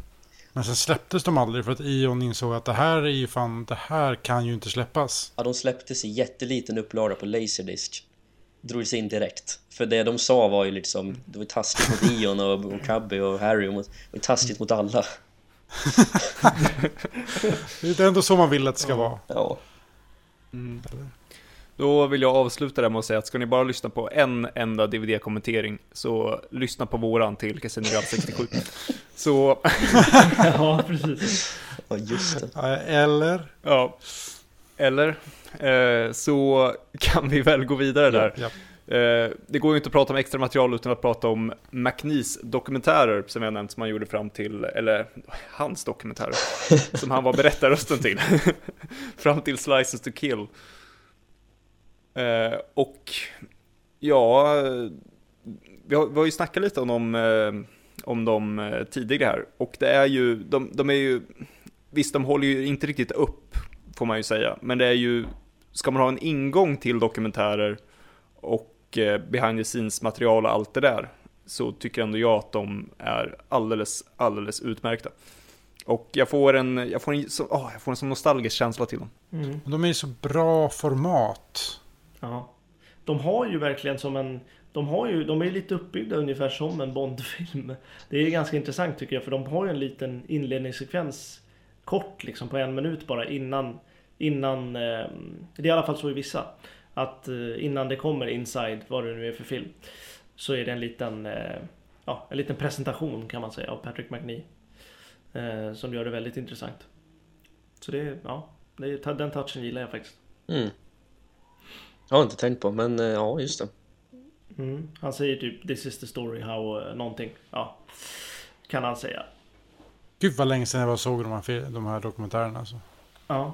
Men sen släpptes de aldrig för att Ion insåg att det här är ju fan, det här kan ju inte släppas. Ja, de släpptes i jätteliten upplaga på Laserdisc. Drogs in direkt. För det de sa var ju liksom Det var taskigt mot Ion och, och Cubby och Harry och mot, det var taskigt mot alla. Det är ändå så man vill att det ska vara. Ja, Då vill jag avsluta det med att säga att ska ni bara lyssna på en enda DVD-kommentering så lyssna på våran till Casino Royale 67. Så, Ja, precis. ja just det Ja, Eller? ja. Eller, eh, så kan vi väl gå vidare där. Ja. Eh, det går ju inte att prata om extra material utan att prata om McNees dokumentärer som jag nämnt som han gjorde fram till, eller hans dokumentärer, som han var berättarrösten till. fram till Slices to Kill. Eh, och ja, vi har, vi har ju snackat lite om dem, eh, om dem eh, tidigare här. Och det är ju, de, de är ju, visst de håller ju inte riktigt upp, får man ju säga. Men det är ju, ska man ha en ingång till dokumentärer och eh, behind the scenes material och allt det där så tycker ändå jag att de är alldeles, alldeles utmärkta. Och jag får en, jag får en, så, åh, jag får en sån nostalgisk känsla till dem. Mm. De är i så bra format. Ja. De har ju verkligen som en... De, har ju, de är lite uppbyggda ungefär som en Bondfilm. Det är ganska intressant tycker jag för de har ju en liten inledningssekvens kort liksom på en minut bara innan Innan eh, Det är i alla fall så i vissa Att eh, innan det kommer inside vad det nu är för film Så är det en liten eh, Ja, en liten presentation kan man säga av Patrick McNee eh, Som gör det väldigt intressant Så det, ja det, Den touchen gillar jag faktiskt Mm. Jag har inte tänkt på, men eh, ja, just det. Mm. Han säger typ This is the story how uh, någonting. Ja. Kan han säga. Gud vad länge sedan jag var såg de här, de här dokumentärerna. Alltså. Ja.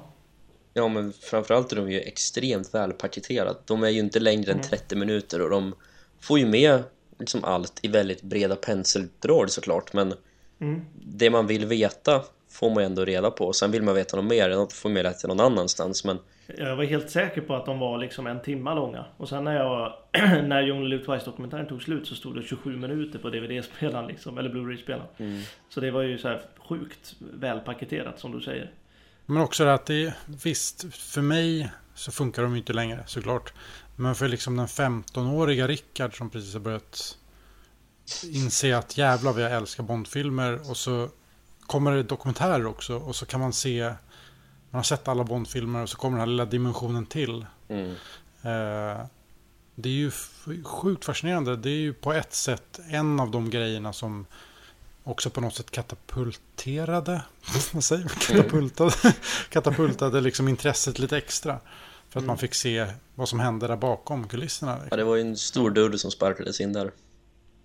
Ja, men framförallt är de ju extremt välpaketerade. De är ju inte längre än 30 minuter och de får ju med liksom allt i väldigt breda penseldrag såklart. Men Mm. det man vill veta får man ju ändå reda på. Sen vill man veta något mer, då får man ju läsa någon annanstans. Men Jag var helt säker på att de var liksom en timma långa. Och sen när jag när John Twice dokumentären tog slut så stod det 27 minuter på DVD-spelaren liksom. Eller Blu-ray-spelaren. Så det var ju så här sjukt välpaketerat som du säger. Men också det att det visst, för mig så funkar de ju inte längre såklart. Men för liksom den 15-åriga Rickard som precis har börjat inse att jävlar vad jag älskar Bondfilmer och så kommer det dokumentärer också och så kan man se man har sett alla Bondfilmer och så kommer den här lilla dimensionen till. mm. Eh, det är ju sjukt fascinerande. Det är ju på ett sätt en av de grejerna som också på något sätt katapulterade, vad säger man? Katapultade, katapultade liksom intresset lite extra. För att man fick se vad som hände där bakom kulisserna. ja, det var ju en stor dörr som sparkades in där.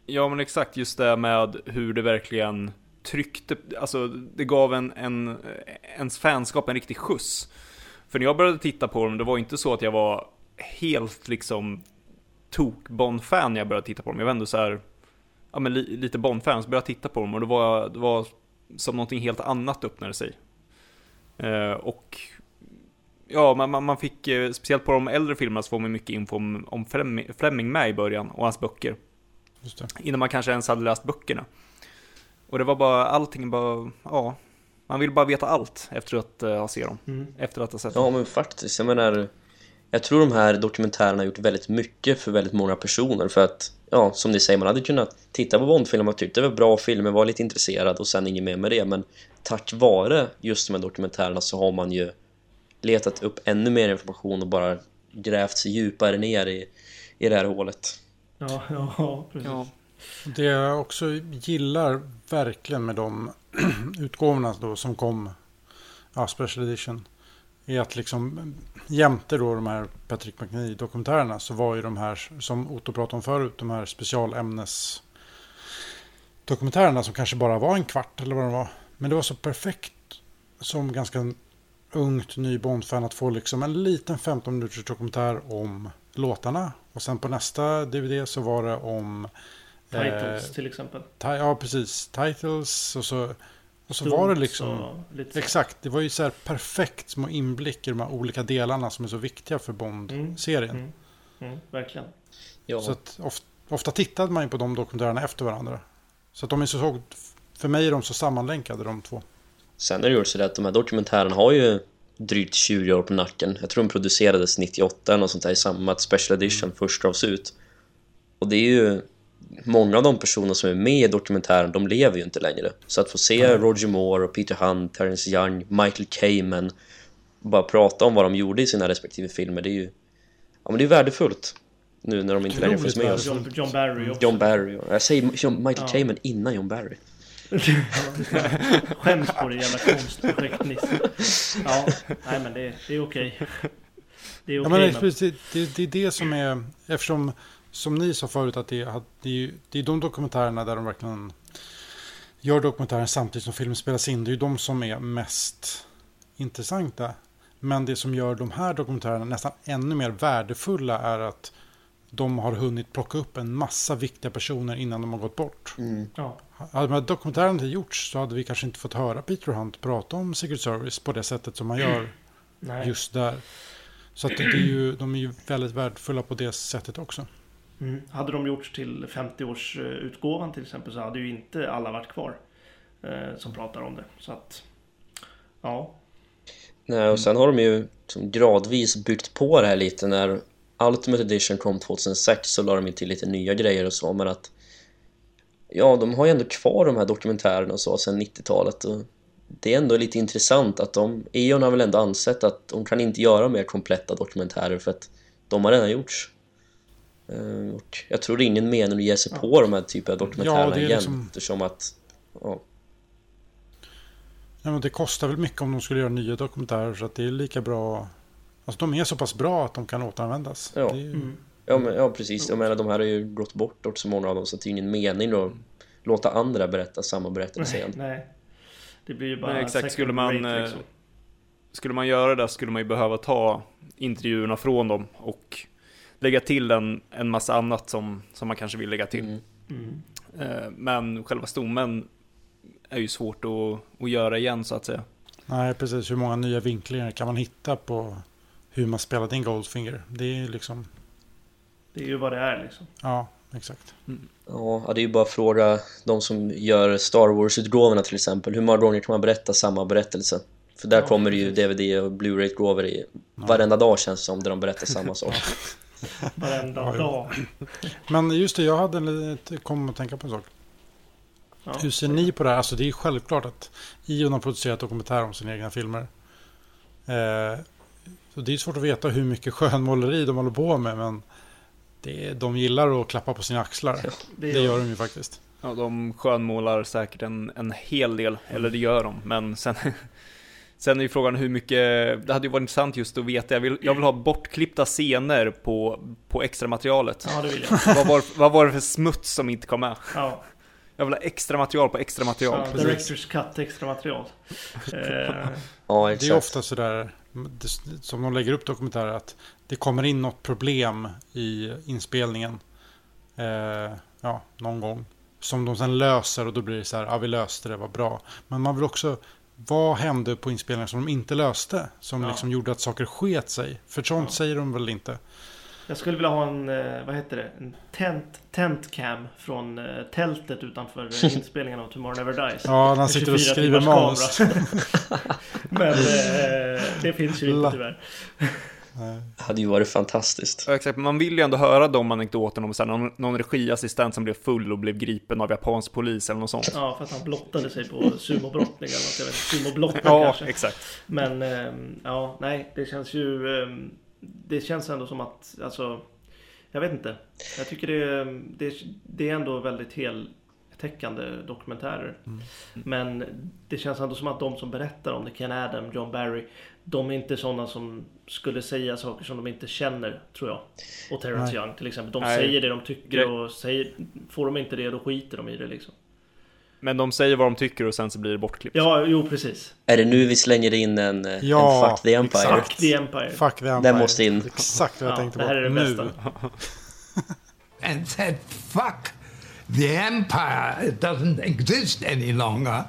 Ja men exakt, just det med hur det verkligen tryckte, alltså det gav en, en, ens fanskap en riktig skjuts. För när jag började titta på dem, det var inte så att jag var helt liksom tok Bond-fan när jag började titta på dem. Jag var ändå så här, ja men li, lite Bond-fan, så började jag titta på dem och det var, det var som någonting helt annat öppnade sig. Eh, och ja, man, man, man fick, eh, speciellt på de äldre filmerna så får man mycket info om, om Fleming, Fleming med i början och hans böcker innan man kanske ens hade läst böckerna. Och det var bara, allting bara, ja, man vill bara veta allt efter att uh, ha sett dem. Mm. Efter att ha sett Ja, dem. men faktiskt. Jag menar, jag tror de här dokumentärerna har gjort väldigt mycket för väldigt många personer. För att, ja, som ni säger, man hade kunnat titta på Bondfilmer och tyckte det var bra filmer, var lite intresserad och sen inget mer med det. Men tack vare just de här dokumentärerna så har man ju letat upp ännu mer information och bara grävt sig djupare ner i, i det här hålet. Ja, ja, precis. Ja. Det jag också gillar verkligen med de utgåvorna då som kom, ja, Special Edition, är att liksom jämte då de här Patrick McNee dokumentärerna så var ju de här, som Otto pratade om förut, de här specialämnes dokumentärerna som kanske bara var en kvart eller vad det var. Men det var så perfekt som ganska ungt ny Bond-fan att få liksom en liten 15 minuters dokumentär om låtarna. Och sen på nästa DVD så var det om Titles eh, till exempel. Ja, precis. Titles och så, och så var det liksom... och. Exakt, det var ju så här perfekt små inblick i de här olika delarna som är så viktiga för Bond-serien. Mm. Mm, verkligen. Ja, Så att ofta, ofta tittade man ju på de dokumentärerna efter varandra. Så att de är så, så för mig är de så sammanlänkade de två. Sen är det ju så att de här dokumentärerna har ju drygt 20 år på nacken. Jag tror de producerades 98 eller något sånt där i med att Special Edition först gavs ut. Och det är ju många av de personer som är med i dokumentären, de lever ju inte längre. Så att få se Roger Moore och Peter Hunt, Terrence Young, Michael Kamen bara prata om vad de gjorde i sina respektive filmer, det är ju ja, men det är värdefullt nu när de inte längre finns med oss. John, John Barry också. John Barry, jag säger John, Michael Ja. Kamen innan John Barry. Skäms på det jävla konstprojekt Nisse. Ja, nej men det, det är okej. Det är Ja, okej men det, men... det, det, det är det som är, eftersom som ni sa förut att det, att det, det är de dokumentärerna där de verkligen gör dokumentären samtidigt som filmen spelas in. Det är ju de som är mest intressanta. Men det som gör de här dokumentärerna nästan ännu mer värdefulla är att de har hunnit plocka upp en massa viktiga personer innan de har gått bort. Ja, Hade de här dokumentärerna inte gjorts så hade vi kanske inte fått höra Peter Hunt prata om Secret Service på det sättet som man gör nej. just där. Så att det är ju, de är ju väldigt värdefulla på det sättet också. Mm. Hade de gjorts till 50-årsutgåvan till exempel så hade ju inte alla varit kvar. Eh, som pratar om det. Så att... Ja. Nej, och sen har de ju som gradvis byggt på det här lite när Ultimate Edition kom 2006 så la de ju till lite nya grejer och så men att Ja, de har ju ändå kvar de här dokumentärerna och så sedan 90-talet och det är ändå lite intressant att de Eon har väl ändå ansett att de kan inte göra mer kompletta dokumentärer för att de har redan gjorts Eh, och jag tror det är ingen mening att ge sig på de här typen av dokumentärerna Ja, det är igen liksom- eftersom att ja, Ja, men det kostar väl mycket om de skulle göra nya dokumentärer så att det är lika bra. Alltså de är så pass bra att de kan återanvändas. Ja. Det är ju, Mm. Ja, men, ja precis, jag menar de här har ju gått bort också många av dem så det är ingen mening att låta andra berätta samma berättelse Nej, igen nej. Det blir ju bara Nej, exakt. Skulle man, rate, eh, liksom. Skulle man göra det skulle man ju behöva ta intervjuerna från dem och lägga till en, en massa annat som, som man kanske vill lägga till. Mm. Mm. Eh, Men själva stommen är ju svårt att, att göra igen så att säga. nej, precis. Hur många nya vinklingar kan man hitta på hur man spelade in Goldfinger? Det är ju liksom... Det är ju vad det är liksom. Ja, exakt. Ja, det är ju bara att fråga de som gör Star Wars-utgåvorna till exempel Hur många gånger kan man berätta samma berättelse? För där Ja, kommer det ju. DVD och Blu-ray-utgåvor i varenda dag känns det som där de berättar samma sak Varenda Ja, ja. dag. Men just det, jag hade en kom att tänka på en sak. Ja. Hur ser ni på det här? Alltså det är självklart att Ion har producerat dokumentär om sina egna filmer. Eh, så det är svårt att veta hur mycket skönmåleri de håller på med. Men det är, de gillar att klappa på sina axlar. Det gör de ju faktiskt. Ja, de skönmålar säkert en, en hel del, eller det gör de, men sen Sen är ju frågan hur mycket, det hade ju varit intressant just att veta, jag vill, jag vill ha bortklippta scener på, på extra materialet. Ja, det vill jag. vad, var, vad var det för smuts som inte kom med? Ja, Jag vill ha extra material på extra material. ja. Directors Cut extra material. Eh, Ja, Det är exakt ofta sådär som de lägger upp dokumentärer att det kommer in något problem i inspelningen. Eh, ja, någon gång. Som de sen löser och då blir det så här, ja vi löste det, vad bra. Men man vill också, vad hände på inspelningen som de inte löste? Som Ja. liksom gjorde att saker sket sig? För sånt Ja. säger de väl inte? jag skulle vilja ha en, eh, vad heter det, en tent, tent cam från eh, tältet utanför eh, inspelningen av Tomorrow Never Dies. Ja, när han sitter och 24 skriver manus. Men eh, det finns ju inte tyvärr. Nej. Det hade ju varit fantastiskt Ja, exakt, man vill ju ändå höra de anekdoterna om så här, någon, någon regiassistent som blev full och blev gripen av japansk polis eller något sånt. Ja, för att han blottade sig på sumobrottning eller något. Jag vet, sumoblottning Ja, kanske. exakt. Men ehm, ja, nej, det känns ju... ehm, det känns ändå som att, alltså... Jag vet inte. Jag tycker det, det, det är ändå väldigt heltäckande dokumentärer. Men det känns ändå som att de som berättar om det, Ken Adam, John Barry, de är inte sådana som skulle säga saker som de inte känner, tror jag. Och Terrence Nej. Young till exempel. De Nej. säger det de tycker och säger, får de inte det, då skiter de i det liksom. Men de säger vad de tycker och sen så blir det bortklippt. Ja, jo precis. Är det nu vi slänger in en, eh, Ja, en Fuck the Empire? exakt. Fuck the Empire. Fuck the Empire. Den måste in Exakt vad jag Ja, tänkte det på. här är det nu. bästa. and said, fuck, the empire doesn't exist any longer.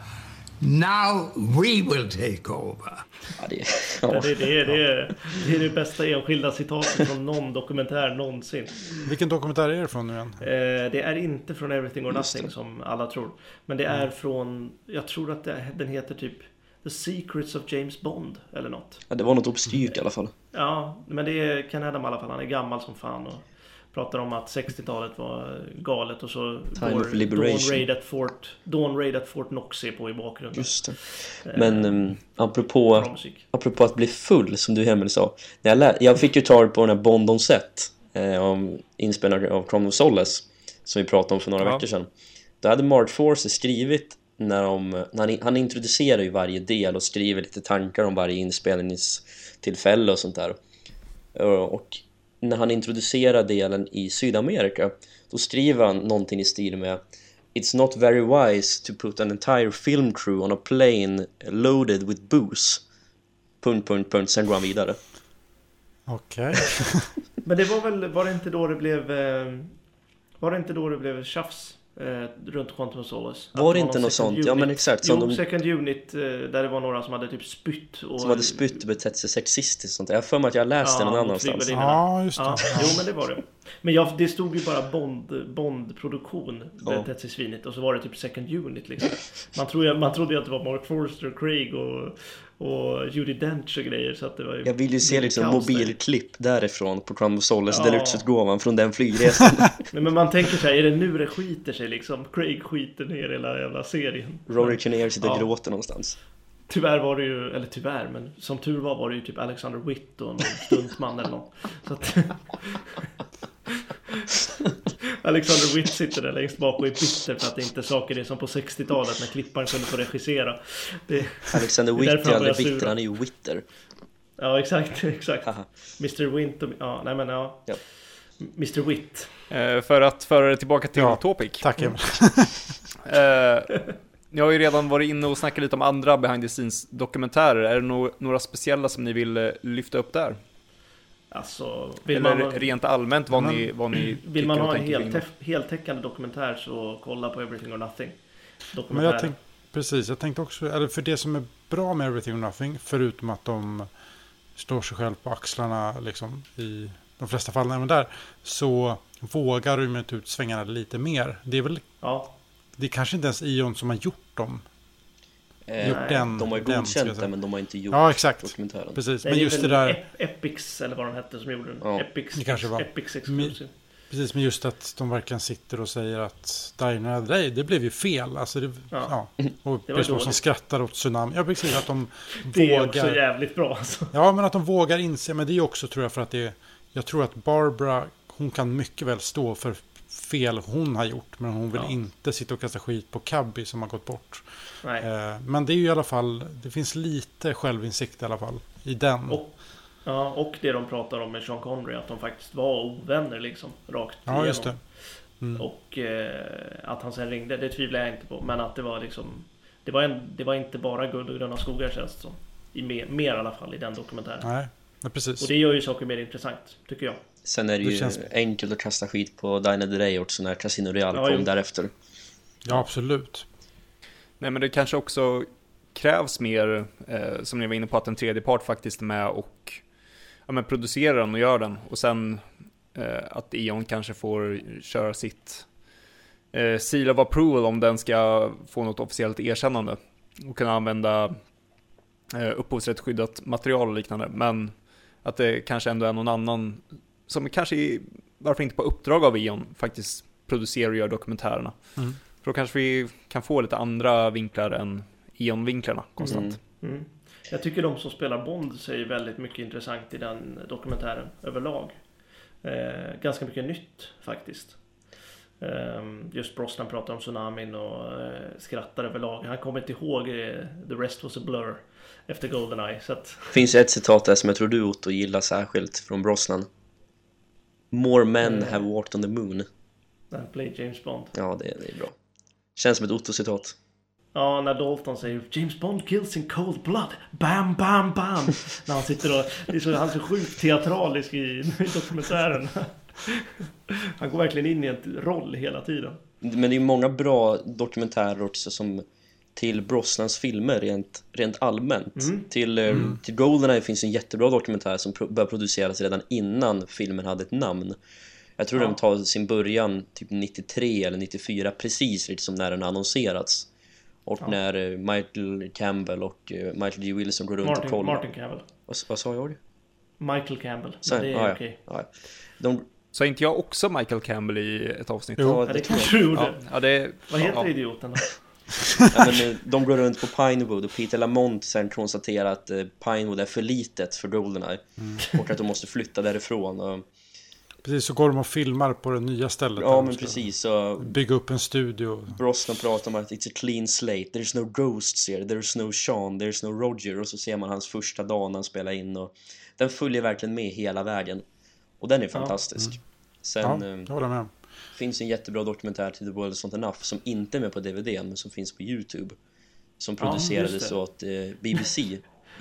Now we will take over. ja, det, Ja, det, det, är, det, det är det bästa enskilda citatet från någon dokumentär någonsin. Vilken dokumentär är det från nu igen? Eh, det är inte från Everything or Nothing som alla tror. Men det är från, jag tror att det, den heter typ The Secrets of James Bond eller något. ja, det var något obskyrt i alla fall Ja, men det är Ken Adam i alla fall. Han är gammal som fan och pratar om att 60-talet var galet och så Time of går liberation. Dawn Raid at Fort, Dawn Raid at Fort Noxie på i bakgrunden. Just det Eh, Men um, apropå. Apropå att bli full, som du Emil sa. När jag, lä- jag fick ju tag på den här Bond on set eh, om inspelningen av Chrome of Solace som vi pratade om för några Ja. veckor sedan. Då hade Mark Forster skrivit när, de, när han, han introducerar ju varje del och skriver lite tankar om varje inspelningstillfälle och sånt där. Eh, Och när han introducerar delen i Sydamerika då skriver han någonting i stil med It's not very wise to put an entire film crew on a plane loaded with booze Punkt, punkt, punkt, sen går han vidare Okej. Men det var väl, var det inte då det blev... Eh, var det inte då det blev tjafs? Eh, runt Quantum of Solace? Var det inte något sånt? Ja, men unit- exakt, Jo, som de- second unit eh, där det var några som hade typ spytt och... Som hade spytt och betett sig sexistiskt och sånt. Jag har för mig att jag har läst det någon annanstans. Ja, just det. Ja, jo men det var det. Men jag, det stod ju bara Bond, Bond-produktion, Ja. betett sig svinigt. Och så var det typ second unit liksom. Man trodde ju att det var Mark Forster, Craig och, och Judi Dench och grejer. Så att det var ju Jag vill ju se liksom där. mobilklipp därifrån på Crown of Solace Ja. Deluxe-utgåvan från den flygresan. Nej, men man tänker så här, är det nu det skiter sig liksom? Craig skiter ner hela jävla serien. Rory Kinnear sitter och Ja. gråter någonstans. Tyvärr var det ju, eller tyvärr, men som tur var var det ju typ Alexander Witt och någon stuntman eller något. Så att... Alexander Witt sitter där längst bak och är bitter för att det inte är saker det är som på 60-talet när klipparen kunde få regissera. Det, Alexander är Witt är han aldrig bitter, sura. han är ju Witter. ja, exakt, exakt. Mr Wint och, ja, nej men ja. Ja. Mr Witt. Eh, för att föra det tillbaka till Ja. Topic. Tack Emil. Eh, ni har ju redan varit inne och snackat lite om andra behind the scenes dokumentärer. Är det no några speciella som ni vill eh, lyfta upp där? Alltså, vill Eller man, rent allmänt vad Men- ni, vad ni vill man ha en heltäckande dokumentär så kolla på Everything or Nothing. Men jag tänkte, precis, jag tänkte också, eller för det som är bra med Everything or Nothing, förutom att de slår sig själv på axlarna liksom i de flesta fall även där, så vågar de ut svängarna lite mer. Det är väl, Ja, det är kanske inte ens Ion som har gjort dem. Eh, Gjort den, de har ju den, godkänt det, men de har inte gjort Ja, exakt. dokumentären. Precis, men är just det där, Ep- Epix eller vad de hette som gjorde den. Ja. Epix, Det kanske var. Epix Exclusive. precis, men just att de verkligen sitter och säger att Diner Day, det blev ju fel. Alltså det, Ja. ja. Och Brosnan dåligt. skrattar åt Tsunami. Ja, precis, att de Det är vågar. också jävligt bra alltså. Ja, men att de vågar inse. Men det är också tror jag för att det är, Jag tror att Barbara, hon kan mycket väl stå för fel hon har gjort. Men hon vill Ja. inte sitta och kasta skit på Cabby som har gått bort. Eh, men det är ju i alla fall, det finns lite självinsikt i alla fall. I den. Och, ja, och det de pratar om med Sean Connery, att de faktiskt var ovänner liksom. Rakt ja, just det. igenom. Mm. Och eh, att han sen ringde, det tvivlar jag inte på. Men att det var liksom Det var, en, det var inte bara guld och gröna skogar känns det som. I mer, mer i alla fall i den dokumentären. Nej, nej, precis. Och det gör ju saker mer intressant, tycker jag. Sen är det Det ju känns- enkelt att kasta skit på Diner the Day också när Casino Real Ja, kom jo. därefter. Ja, absolut. Nej men det kanske också krävs mer, eh, som ni var inne på, att en tredje part faktiskt är med och ja, men producerar den och gör den. Och sen eh, att Eon kanske får köra sitt eh, seal of approval om den ska få något officiellt erkännande. Och kunna använda eh, upphovsrättsskyddat material och liknande. Men att det kanske ändå är någon annan som kanske, varför inte på uppdrag av Eon, faktiskt producerar och gör dokumentärerna. Mm. För då kanske vi kan få lite andra vinklar än Eon-vinklarna konstant. Mm. Mm. Jag tycker de som spelar Bond säger väldigt mycket intressant i den dokumentären överlag. Eh, ganska mycket nytt faktiskt. Eh, just Brosnan pratar om tsunamin och eh, skrattar överlag. Han kommer inte ihåg eh, The rest was a blur efter Goldeneye. Så att, Finns ett citat där som jag tror du Otto gillar särskilt från Brosnan. More men Mm. have walked on the moon. när play James Bond. Ja, det, det är bra. Känns som ett Otto-citat. Ja, när Dalton säger James Bond kills in cold blood. Bam, bam, bam. när han sitter och... Det är så, han är så sjukt teatralisk i, i dokumentären. han går verkligen in i en roll hela tiden. Men det är ju många bra dokumentärer också som till Brosnans filmer rent, rent allmänt. Mm. Till, eh, till Goldeneye finns en jättebra dokumentär som pro- började produceras redan innan filmen hade ett namn. Jag tror Ja. den tar sin början typ 93 eller 94 precis lite som när den annonserats. Och Ja. när eh, Michael Campbell och eh, Michael G. Wilson går runt och Martin, kollar. Martin Campbell. Vad, vad sa jag? Michael Campbell. Så, det är ja, ja. okej. Ja, de, Så är inte jag också Michael Campbell i ett avsnitt? Jo. ja, det det kanske du gjorde. Ja, ja, det, Vad heter ja, idioten då? Ja, men, de går runt på Pinewood och Peter Lamont sen konstaterar att eh, Pinewood är för litet för Goldeneye och att de måste flytta därifrån och, Precis, så går de och filmar på det nya stället. Ja men precis så Bygga upp en studio. Brosnan pratar om att it's a clean slate. There's no ghosts here, there's no Sean, there's no Roger. Och så ser man hans första dag när han spelar in och Den följer verkligen med hela vägen. Och den är fantastisk. Sen Ja, eh, jag håller med. Finns en jättebra dokumentär till The World Is Not Enough som inte är med på DVD men som finns på Youtube Som Ja, producerades det. åt eh, BBC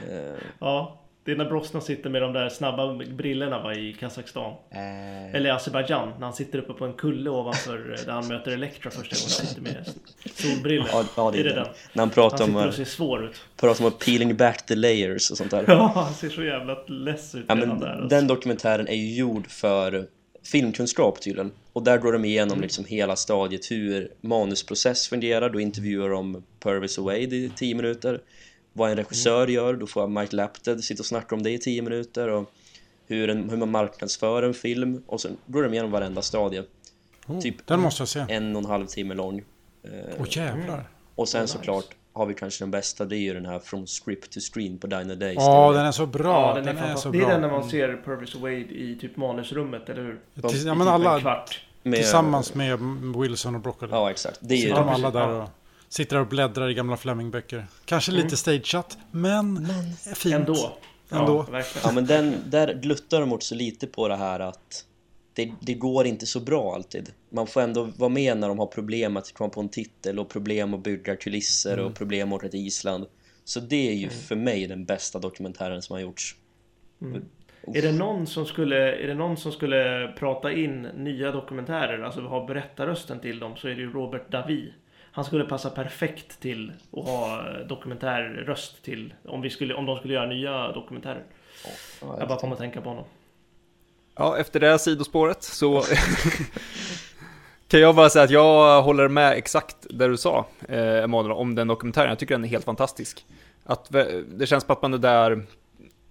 eh, Ja, det är när Brosnan sitter med de där snabba brillorna va, i Kazakstan. eh, Eller Azerbajdzjan, när han sitter uppe på en kulle ovanför eh, där han möter Elektra första gången. Han sitter med solbrillor. Ja, ja det är, är det den. den? När han Han pratar om, sitter och eh, ser svår ut. pratar om peeling back the layers och sånt där Ja, han ser så jävla less ut Ja, men där. Alltså. den dokumentären är ju gjord för filmkunskap tydligen. Och där går de igenom liksom hela stadiet hur manusprocess fungerar. Då intervjuar de Purvis och Wade i 10 minuter. Vad en regissör gör, då får Mike Lapted sitta och snacka om det i 10 minuter. Och hur, en, hur man marknadsför en film. Och sen går de igenom varenda stadie. Oh, Typ- Den måste jag se. En och en halv timme lång. Eh, Åh jävlar. och sen såklart har vi kanske den bästa, det är ju den här From Script to Screen på Diner Days. Ja, den är så bra. Ja, den är, så fantastisk. bra. Det är den när man ser Purvis Wade i typ manusrummet, eller hur? Ja, men typ en alla kvart. med- tillsammans med Wilson och Broccoli. Ja, exakt. Det är Ja, de alla där ja. och sitter och bläddrar i gamla Fleming-böcker. Kanske lite stageat, men, fint. Ändå. Ändå. Ja, verkligen. Ja men den, där gluttar de också lite på det här att det, det går inte så bra alltid. Man får ändå vara med när de har problem att komma på en titel och problem att bygga kulisser och problem att åka till Island. Så det är ju för mig den bästa dokumentären som har gjorts. Är det, någon som skulle, är det någon som skulle prata in nya dokumentärer, alltså ha berättarrösten till dem, så är det ju Robert Davi. Han skulle passa perfekt till att ha dokumentärröst till, om, vi skulle, om de skulle göra nya dokumentärer. Jag bara kommer att tänka på honom. Ja, efter det här sidospåret så kan jag bara säga att jag håller med exakt det du sa, eh, Emanuel, om den dokumentären. Jag tycker den är helt fantastisk. Att det känns som att man är där,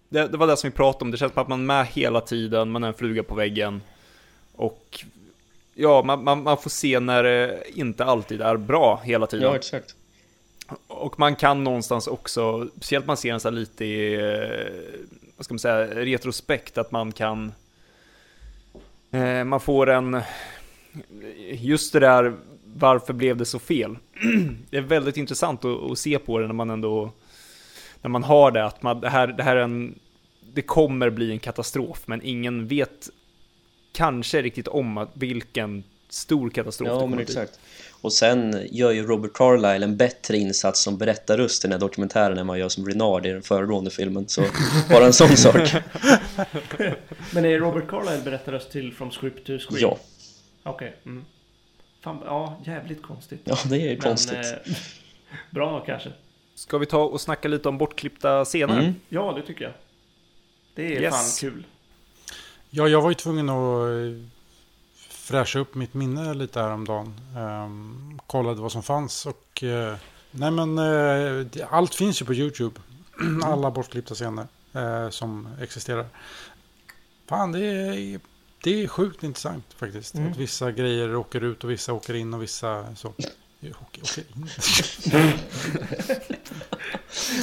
det, det var det som vi pratade om, det känns som att man är med hela tiden, man är en fluga på väggen. Och ja, man, man, man får se när det inte alltid är bra hela tiden. Ja, exakt. Och man kan någonstans också, speciellt man ser den så här lite i, eh, vad ska man säga, retrospekt, att man kan, eh, man får en, just det där, varför blev det så fel? det är väldigt intressant att, att se på det när man ändå, när man har det, att man, det, här, det här är en, det kommer bli en katastrof, men ingen vet kanske riktigt om vilken stor katastrof det Ja, kommer men bli. Och sen gör ju Robert Carlyle en bättre insats som berättarröst i den här dokumentären än vad han gör som Renard i den föregående filmen. Så bara en sån sak. Men är Robert Carlyle berättarröst till From Script to Screen? Ja, Okej. Mm. Fan, ja, jävligt konstigt. ja det är ju konstigt. eh, bra kanske. Ska vi ta och snacka lite om bortklippta scener? Mm. Ja, det tycker jag. Det är Yes. fan kul. Ja, jag var ju tvungen att eh, fräscha upp mitt minne lite häromdagen. Um, kollade vad som fanns och... eh, nej men, det- allt finns ju på YouTube. Alla bortklippta scener eh, som existerar. Fan, det är, det är sjukt intressant faktiskt. Mm. Att vissa grejer åker ut och vissa åker in och vissa så. Åker, åker in.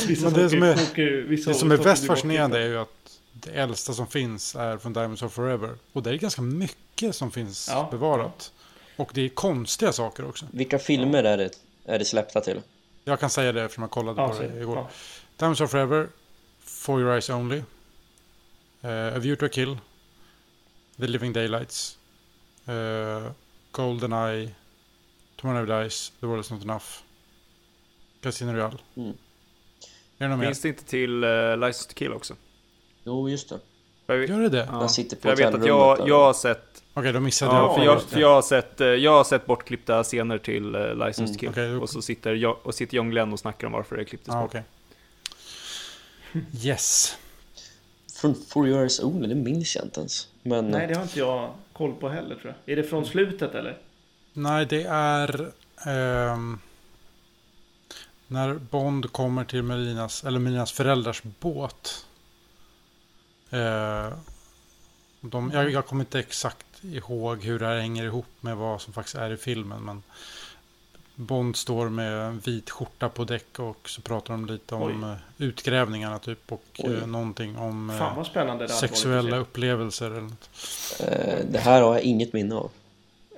Vissa Men det som är- åker- vissa Det som är saker mest fascinerande är ju att det äldsta som finns är från Diamonds of Forever. Och det är ganska mycket som finns Ja. bevarat. Och det är konstiga saker också. Vilka filmer är det, är det släppta till? Jag kan säga det eftersom jag kollade Ja, på det igår. ja. Diamonds of Forever, For Your Eyes Only, uh, A View to a Kill, The Living Daylights, uh, Goldeneye, Tomorrow Never Dies, The World Is Not Enough, Casino Royale. Mm. Är det något mer? Finns det inte till uh, License to Kill också? Jo, just det. Jag, Gör det det? ja, sitter på jag vet att jag, jag har sett, Okej, då missade ja, jag. för jag, för jag har sett, eh, jag har sett bortklippta scener till uh, License Mm, Kill. då- Och så sitter, jag, och sitter John Glenn och snackar om varför det klipptes Ah, bort. okej. Yes. Från For Your Eyes Only, det minns jag inte ens. Men Nej, det har inte jag koll på heller tror jag. Är det från slutet eller? Nej, det är... ehm, när Bond kommer till Melinas, eller Melinas föräldrars båt. Eh, de, jag, jag kommer inte exakt ihåg hur det här hänger ihop med vad som faktiskt är i filmen. Men Bond står med en vit skjorta på däck och så pratar de lite om Oj. eh, utgrävningarna typ. Och Oj. eh, någonting om sexuella se. upplevelser. Eller något. eh, det här har jag inget minne av.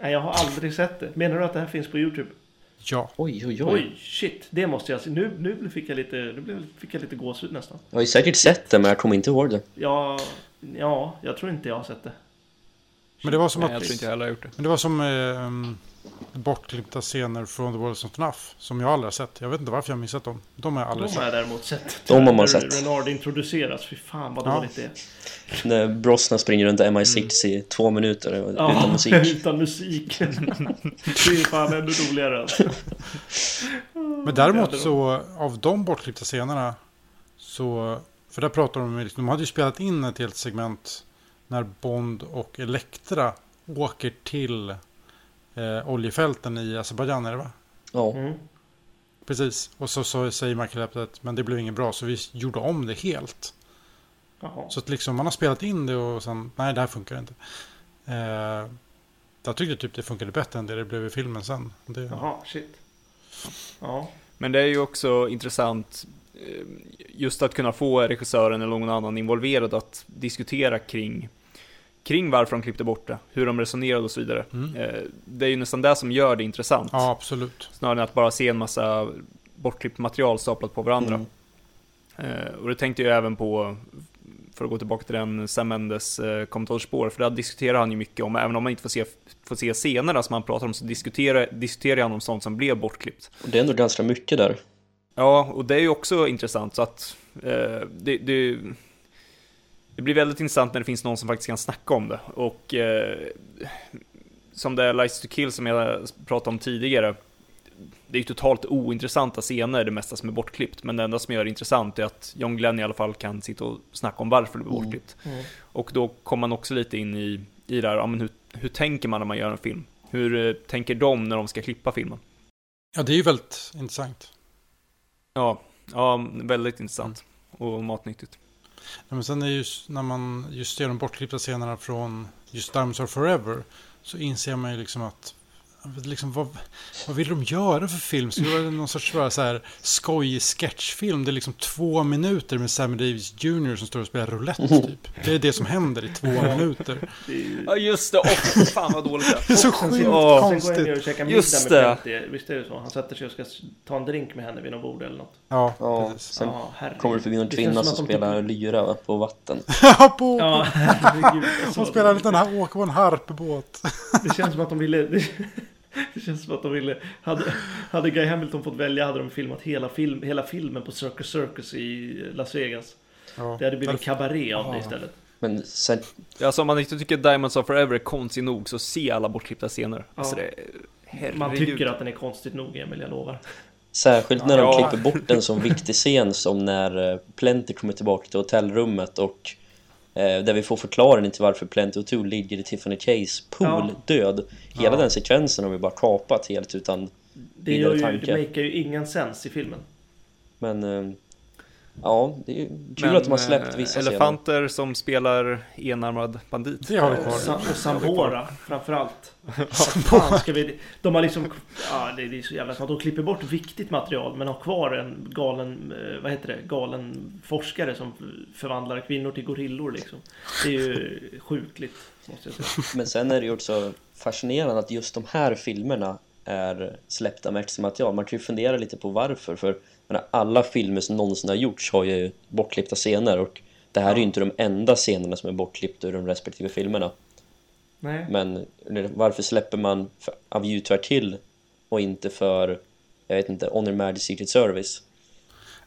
Nej, jag har aldrig sett det. Menar du att det här finns på YouTube? Ja, Oj, oj, oj. Oj, shit. Det måste jag se. Nu, nu fick jag lite, nu blev- fick jag lite gåshud nästan. Jag har ju säkert sett det, men jag kommer inte ihåg det. Ja, ja, jag tror inte jag har sett det. men det var som Nej, att jag tror inte jag heller har gjort det. Men det var som eh, um, bortklippta scener från The World Is Not Enough. Som jag aldrig har sett. Jag vet inte varför jag har missat dem. De har jag De aldrig har sett. jag däremot sett. De har man sett. Renard introduceras. Fy fan vad Ja. dåligt det är. När Brosnan springer runt MI6 i två minuter utan Ja, musik. utan musik. det är fan ännu roligare alltså. Men däremot så av de bortklippta scenerna. Så, för där pratar de om, de hade ju spelat in ett helt segment när Bond och Elektra åker till eh, oljefälten i Azerbajdzjan är det va? Ja, Mm. Precis. Och så, så säger Michael Apted att men det blev inget bra så vi gjorde om det helt. Jaha. Så att liksom man har spelat in det och sen nej det här funkar inte. Eh, jag tyckte typ det funkade bättre än det det blev i filmen sen. Det, Jaha, shit. Ja. Men det är ju också intressant eh, just att kunna få regissören eller någon annan involverad att diskutera kring kring varför de klippte bort det, hur de resonerade och så vidare. Mm. Eh, Det är ju nästan det som gör det intressant. ja absolut. Snarare än att bara se en massa bortklippt material staplat på varandra. Mm. Eh, och det tänkte jag även på, för att gå tillbaka till den Sam Mendes eh, kommentatorspår, för där diskuterar han ju mycket om, även om man inte får se, får se scenerna som han pratar om, så diskuterar, diskuterar han om sånt som blev bortklippt. och det är ändå ganska mycket där. Ja, och det är ju också intressant, så att eh, det, det, det blir väldigt intressant när det finns någon som faktiskt kan snacka om det. Och eh, som det är License to Kill som jag pratade om tidigare, det är ju totalt ointressanta scener, det mesta som är bortklippt, men det enda som gör det intressant är att John Glenn i alla fall kan sitta och snacka om varför det blev Mm. bortklippt. Mm. Och då kommer man också lite in i, i det här, ja, men hur, hur tänker man när man gör en film? Hur eh, tänker de när de ska klippa filmen? Ja det är ju väldigt intressant. Ja, ja väldigt intressant och matnyttigt. Ja, men sen är just när man just ser de bortklippta scenerna från just Diamonds Are Forever så inser man ju liksom att liksom, vad, vad vill de göra för film? Ska det vara någon sorts bara så här skojig sketchfilm? Det är liksom två minuter med Sammy Davis Jr. som står och spelar roulette typ. Det är det som händer i två minuter. Ja just det, åh fan vad dåligt det är så Och sjukt Åh. Sen går jag ner konstigt. och käkar middag Just med det. Plenty. Visst är det så? Han sätter sig och ska ta en drink med henne vid något bord eller något. Ja, Ja, precis. sen Ja, kommer det förbi känns kvinna som som spelar typ- lyra på vatten. Ja, på, Ja, herregud. Hon spelar en liten här, åker på en harpbåt. Det känns som att de ville... Det, känns som att de ville... Hade, hade Guy Hamilton fått välja hade de filmat hela, film, hela filmen på Circus Circus i Las Vegas. Ja. Det hade blivit kabaré av det Ja. istället. Men sen, Alltså om man inte tycker Diamonds Are Forever är konstig nog så se alla bortklippta scener. Alltså det, herregud. Man tycker att den är konstigt nog, Emil, jag lovar. särskilt när de Ja. klipper bort en sån viktig scen som när eh, Plenty kommer tillbaka till hotellrummet och där vi får förklaringen till varför Plenty O'Toole ligger i Tiffany Case pool Ja. död. Hela Ja. den sekvensen har vi bara kapat helt utan Det, Vidare ju, tanke. det makar ju ingen sens i filmen. Men eh, ja, det är ju kul Men, att de har släppt eh, vissa scener. Elefanter som spelar enarmad bandit. Det har vi Och, kvar. Och Sambora framförallt. Fan ska vi... De har liksom... Ja, det är så jävla smart. De klipper bort viktigt material men har kvar en galen... eh, Vad heter det? Galen forskare som förvandlar kvinnor till gorillor liksom. Det är ju sjukligt, måste jag säga. Men sen är det ju också fascinerande att just de här filmerna är släppta med extra material. Man kan ju fundera lite på varför. För menar, alla filmer som någonsin har gjorts har ju bortklippta scener och det här är ju inte de enda scenerna som är bortklippta ur de respektive filmerna. Nej. Men varför släpper man för A View to a Kill och inte för, jag vet inte, On Your Majesty's Secret Service?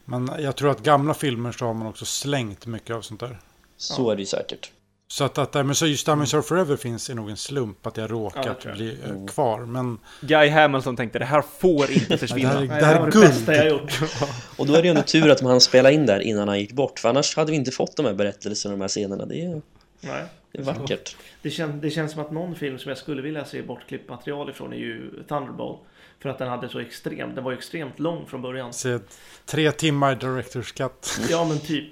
Men jag tror att gamla filmer så har man också slängt mycket av sånt där. Så är det ju säkert. Så att, att men så just Diamonds Are Forever finns är nog en slump att jag Ja, det råkat jag. bli eh, kvar. Men Guy Hamilton tänkte det här får inte det försvinna. här, Nej, det det här var är det bästa jag guld. gjort. Och då är det ju ändå tur att man hann spela in där innan han gick bort. För annars hade vi inte fått de här berättelserna, de här scenerna. Det är, Nej. det är vackert. Det, kän, det känns som att någon film som jag skulle vilja se bortklippt material ifrån är ju Thunderball. För att den hade så extremt, den var ju extremt lång från början. Se, tre timmar Directors Cut. Ja men typ.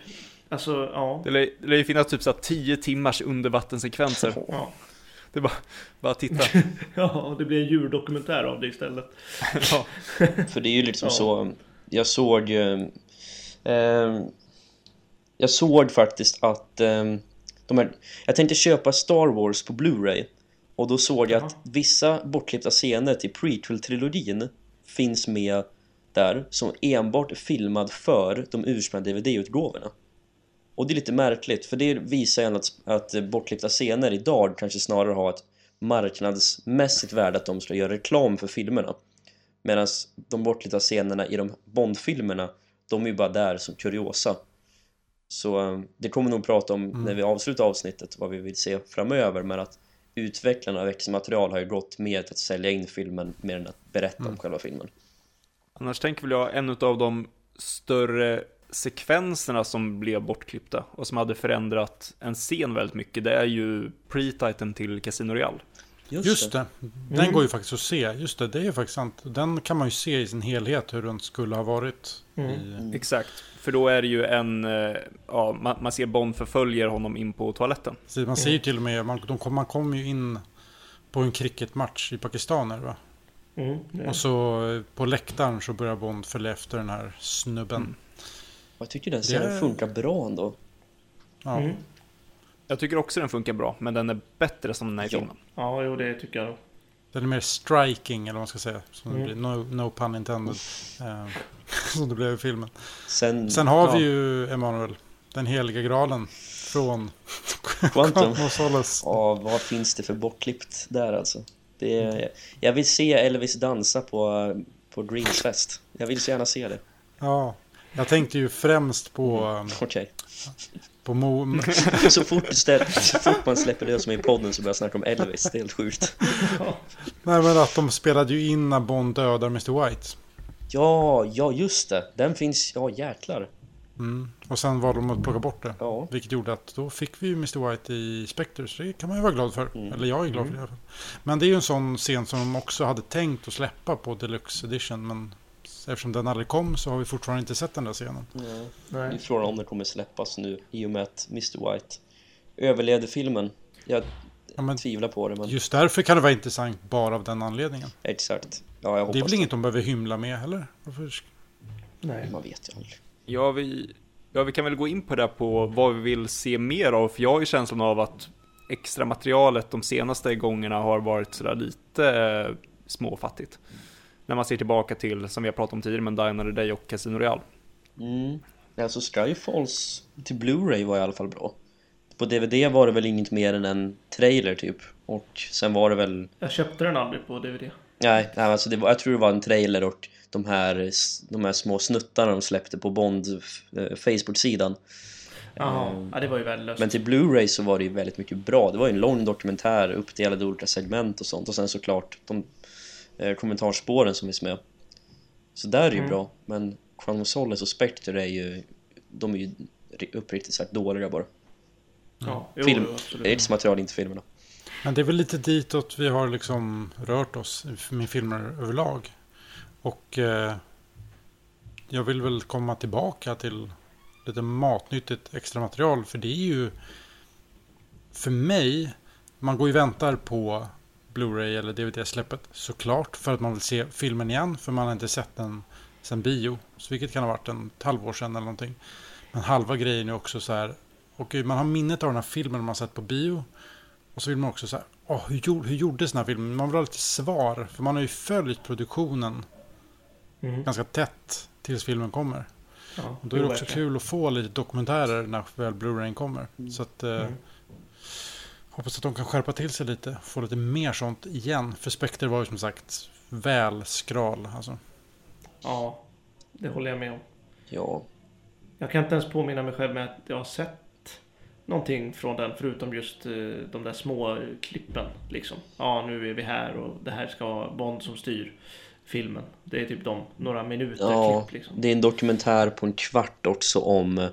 Alltså, ja. Det lär det lär ju finnas typ så här 10 timmars undervattensekvenser. Ja, Det är bara, bara titta. ja det blir en djurdokumentär av det istället. Ja. För det är ju liksom Ja. så Jag såg eh, eh, Jag såg faktiskt att eh, de här, Jag tänkte köpa Star Wars på Blu-ray Och då såg jag att vissa bortklippta scener till prequel-trilogin Finns med där Som enbart är filmad för de ursprungliga DVD-utgåvorna Och det är lite märkligt för det visar ju att, att bortklippta scener idag kanske snarare har ett marknadsmässigt värde att de ska göra reklam för filmerna. Medan de bortklippta scenerna i de Bond-filmerna De är ju bara där som kuriosa. Så eh, det kommer nog prata om när vi avslutar avsnittet Vad vi vill se framöver. Men att utvecklarna av extra har ju gått mer till att sälja in filmen Mer än att berätta om själva filmen. Annars tänker väl jag en av de större sekvenserna som blev bortklippta och som hade förändrat en scen väldigt mycket, det är ju pre-titan till Casino Royale. Just det. Den Mm. går ju faktiskt att se. Just det, det är faktiskt sant. Den kan man ju se i sin helhet hur den skulle ha varit. Mm. I, Exakt, för då är det ju en, eh, ja, man, man ser Bond förföljer honom in på toaletten. så man ser ju till och med, man, de kom, man kommer ju in på en cricketmatch i Pakistan är det va? Mm, det- Och så eh, på läktaren så börjar Bond följa efter den här snubben. Mm. Jag tycker den scenen Det- funkar bra ändå. Ja. Mm. Jag tycker också den funkar bra, men den är bättre som den är i Ja. filmen. Ja, jo det tycker jag då. Den är mer striking eller vad man ska säga. Som det Mm. blir. No, no pun intended. Eh, som det blev i filmen. Sen, Sen har Ja. vi ju Emanuel. Den heliga graalen. Från Quantum. Ja, vad finns det för bortklippt där alltså? Det är, jag vill se Elvis dansa på, på Dreams fest. Jag vill så gärna se det. Ja. Jag tänkte ju främst på, um, Okej. på Mo... Så, fort, stä- så fort man släpper det som är i podden så börjar jag snacka om Elvis. Det är helt sjukt. Nej men att de spelade ju in när Bond dödar Mr White. Ja, ja just det. Den finns, ja jäklar. Mm. Och sen var de att plocka bort det. Ja, Vilket gjorde att då fick vi ju Mr White i Spectre. Så det kan man ju vara glad för. Mm. Eller jag är glad för det i alla fall. Men det är ju en sån scen som de också hade tänkt att släppa på Deluxe Edition. Men eftersom den aldrig kom så har vi fortfarande inte sett den där scenen. Det är Nej. frågan om den kommer släppas nu i och med att Mr White överlevde filmen. Jag Ja, men tvivlar på det, men just därför kan det vara intressant bara av den anledningen. exakt. Ja, jag hoppas Det är väl inget de behöver hymla med heller? Varför? Nej. Man vet ju aldrig. Ja vi, ja, vi kan väl gå in på det på vad vi vill se mer av, för jag har ju känslan av att extra materialet de senaste gångerna har varit sådär lite eh, småfattigt. När man ser tillbaka till, som vi har pratat om tidigare, men Dine the Day och Casino Royale. Mm. Alltså Skyfalls till Blu-ray var i alla fall bra. På DVD var det väl inget mer än en trailer typ. Och sen var det väl... Jag köpte den aldrig på DVD. Nej, nej alltså det var, jag tror det var en trailer och de här, de här små snuttarna de släppte på Bond eh, Facebook-sidan. Jaha, ja, det var ju värdelöst. Men till Blu-ray så var det ju väldigt mycket bra. Det var ju en lång dokumentär uppdelad i olika segment och sånt. Och sen såklart de eh, kommentarspåren som finns med. Så där är det ju Mm. bra. Men Quantum Solace och Spectre är ju... De är ju uppriktigt sagt dåliga bara. ja, Film. jo, absolut. Det är inte material, inte filmerna. Men det är väl lite ditåt vi har liksom rört oss med filmer överlag. Och eh, jag vill väl komma tillbaka till lite matnyttigt extra material. För det är ju för mig, man går ju och väntar på Blu-ray eller DVD-släppet såklart. För att man vill se filmen igen. För man har inte sett den sen bio. Så vilket kan ha varit en halvår sedan eller någonting. Men halva grejen är också så här. Och man har minnet av den här filmen man har sett på bio. Och så vill man också så här, åh, hur, gjorde, hur gjordes den här filmen? Man vill ha lite svar, för man har ju följt produktionen Mm. ganska tätt tills filmen kommer. Ja, Och då är det också verkligen. kul att få lite dokumentärer när väl Blu-rayn kommer. Så att, eh, Mm. Hoppas att de kan skärpa till sig lite, få lite mer sånt igen. För Spectre var ju som sagt väl skral. Alltså. Ja, det håller jag med om. Ja, Jag kan inte ens påminna mig själv med att jag har sett någonting från den förutom just eh, de där små klippen. Liksom. Ja, nu är vi här och det här ska vara Bond som styr filmen. Det är typ de några minuter ja klipp liksom. det är en dokumentär på en kvart också om eh,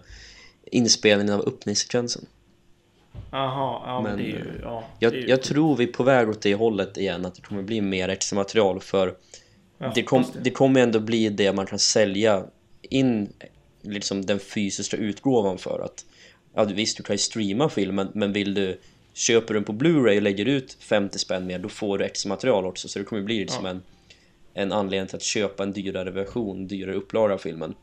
inspelningen av öppningssekvensen. Aha, ja men, Men, det ju... Ja, Jag, det ju jag tror vi är på väg åt det hållet igen, att det kommer bli mer extra material för jag det, kom, hoppas det. kommer ändå bli det man kan sälja in liksom den fysiska utgåvan för att ja visst du kan ju streama filmen men vill du köper du den på Blu-ray och lägger ut 50 spänn mer då får du extra material också. Så det kommer bli liksom Ja. en, en anledning till att köpa en dyrare version, dyrare upplaga av filmen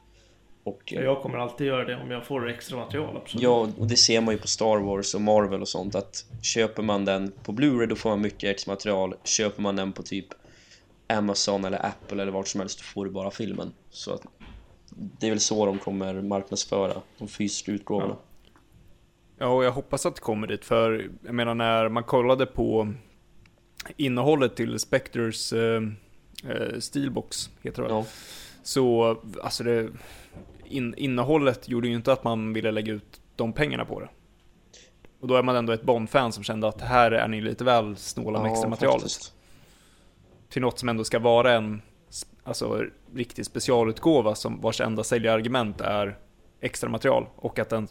och Ja, Jag kommer alltid göra det om jag får extra material, absolut. Ja, och det ser man ju på Star Wars och Marvel och sånt att köper man den på Blu-ray då får man mycket extra material. Köper man den på typ Amazon eller Apple eller vart som helst då får du bara filmen. Så att det är väl så de kommer marknadsföra de fysiska utgåvorna. Ja, och jag hoppas att det kommer dit, för jag menar när man kollade på innehållet till Spectres eh, eh, Steelbox, heter det? Ja. Så, alltså det, in, innehållet gjorde ju inte att man ville lägga ut de pengarna på det. Och då är man ändå ett Bond-fan som kände att här är ni lite väl snåla med Ja, extra materialet. faktiskt. Till något som ändå ska vara en, alltså riktig specialutgåva som vars enda säljargument är extra material och att den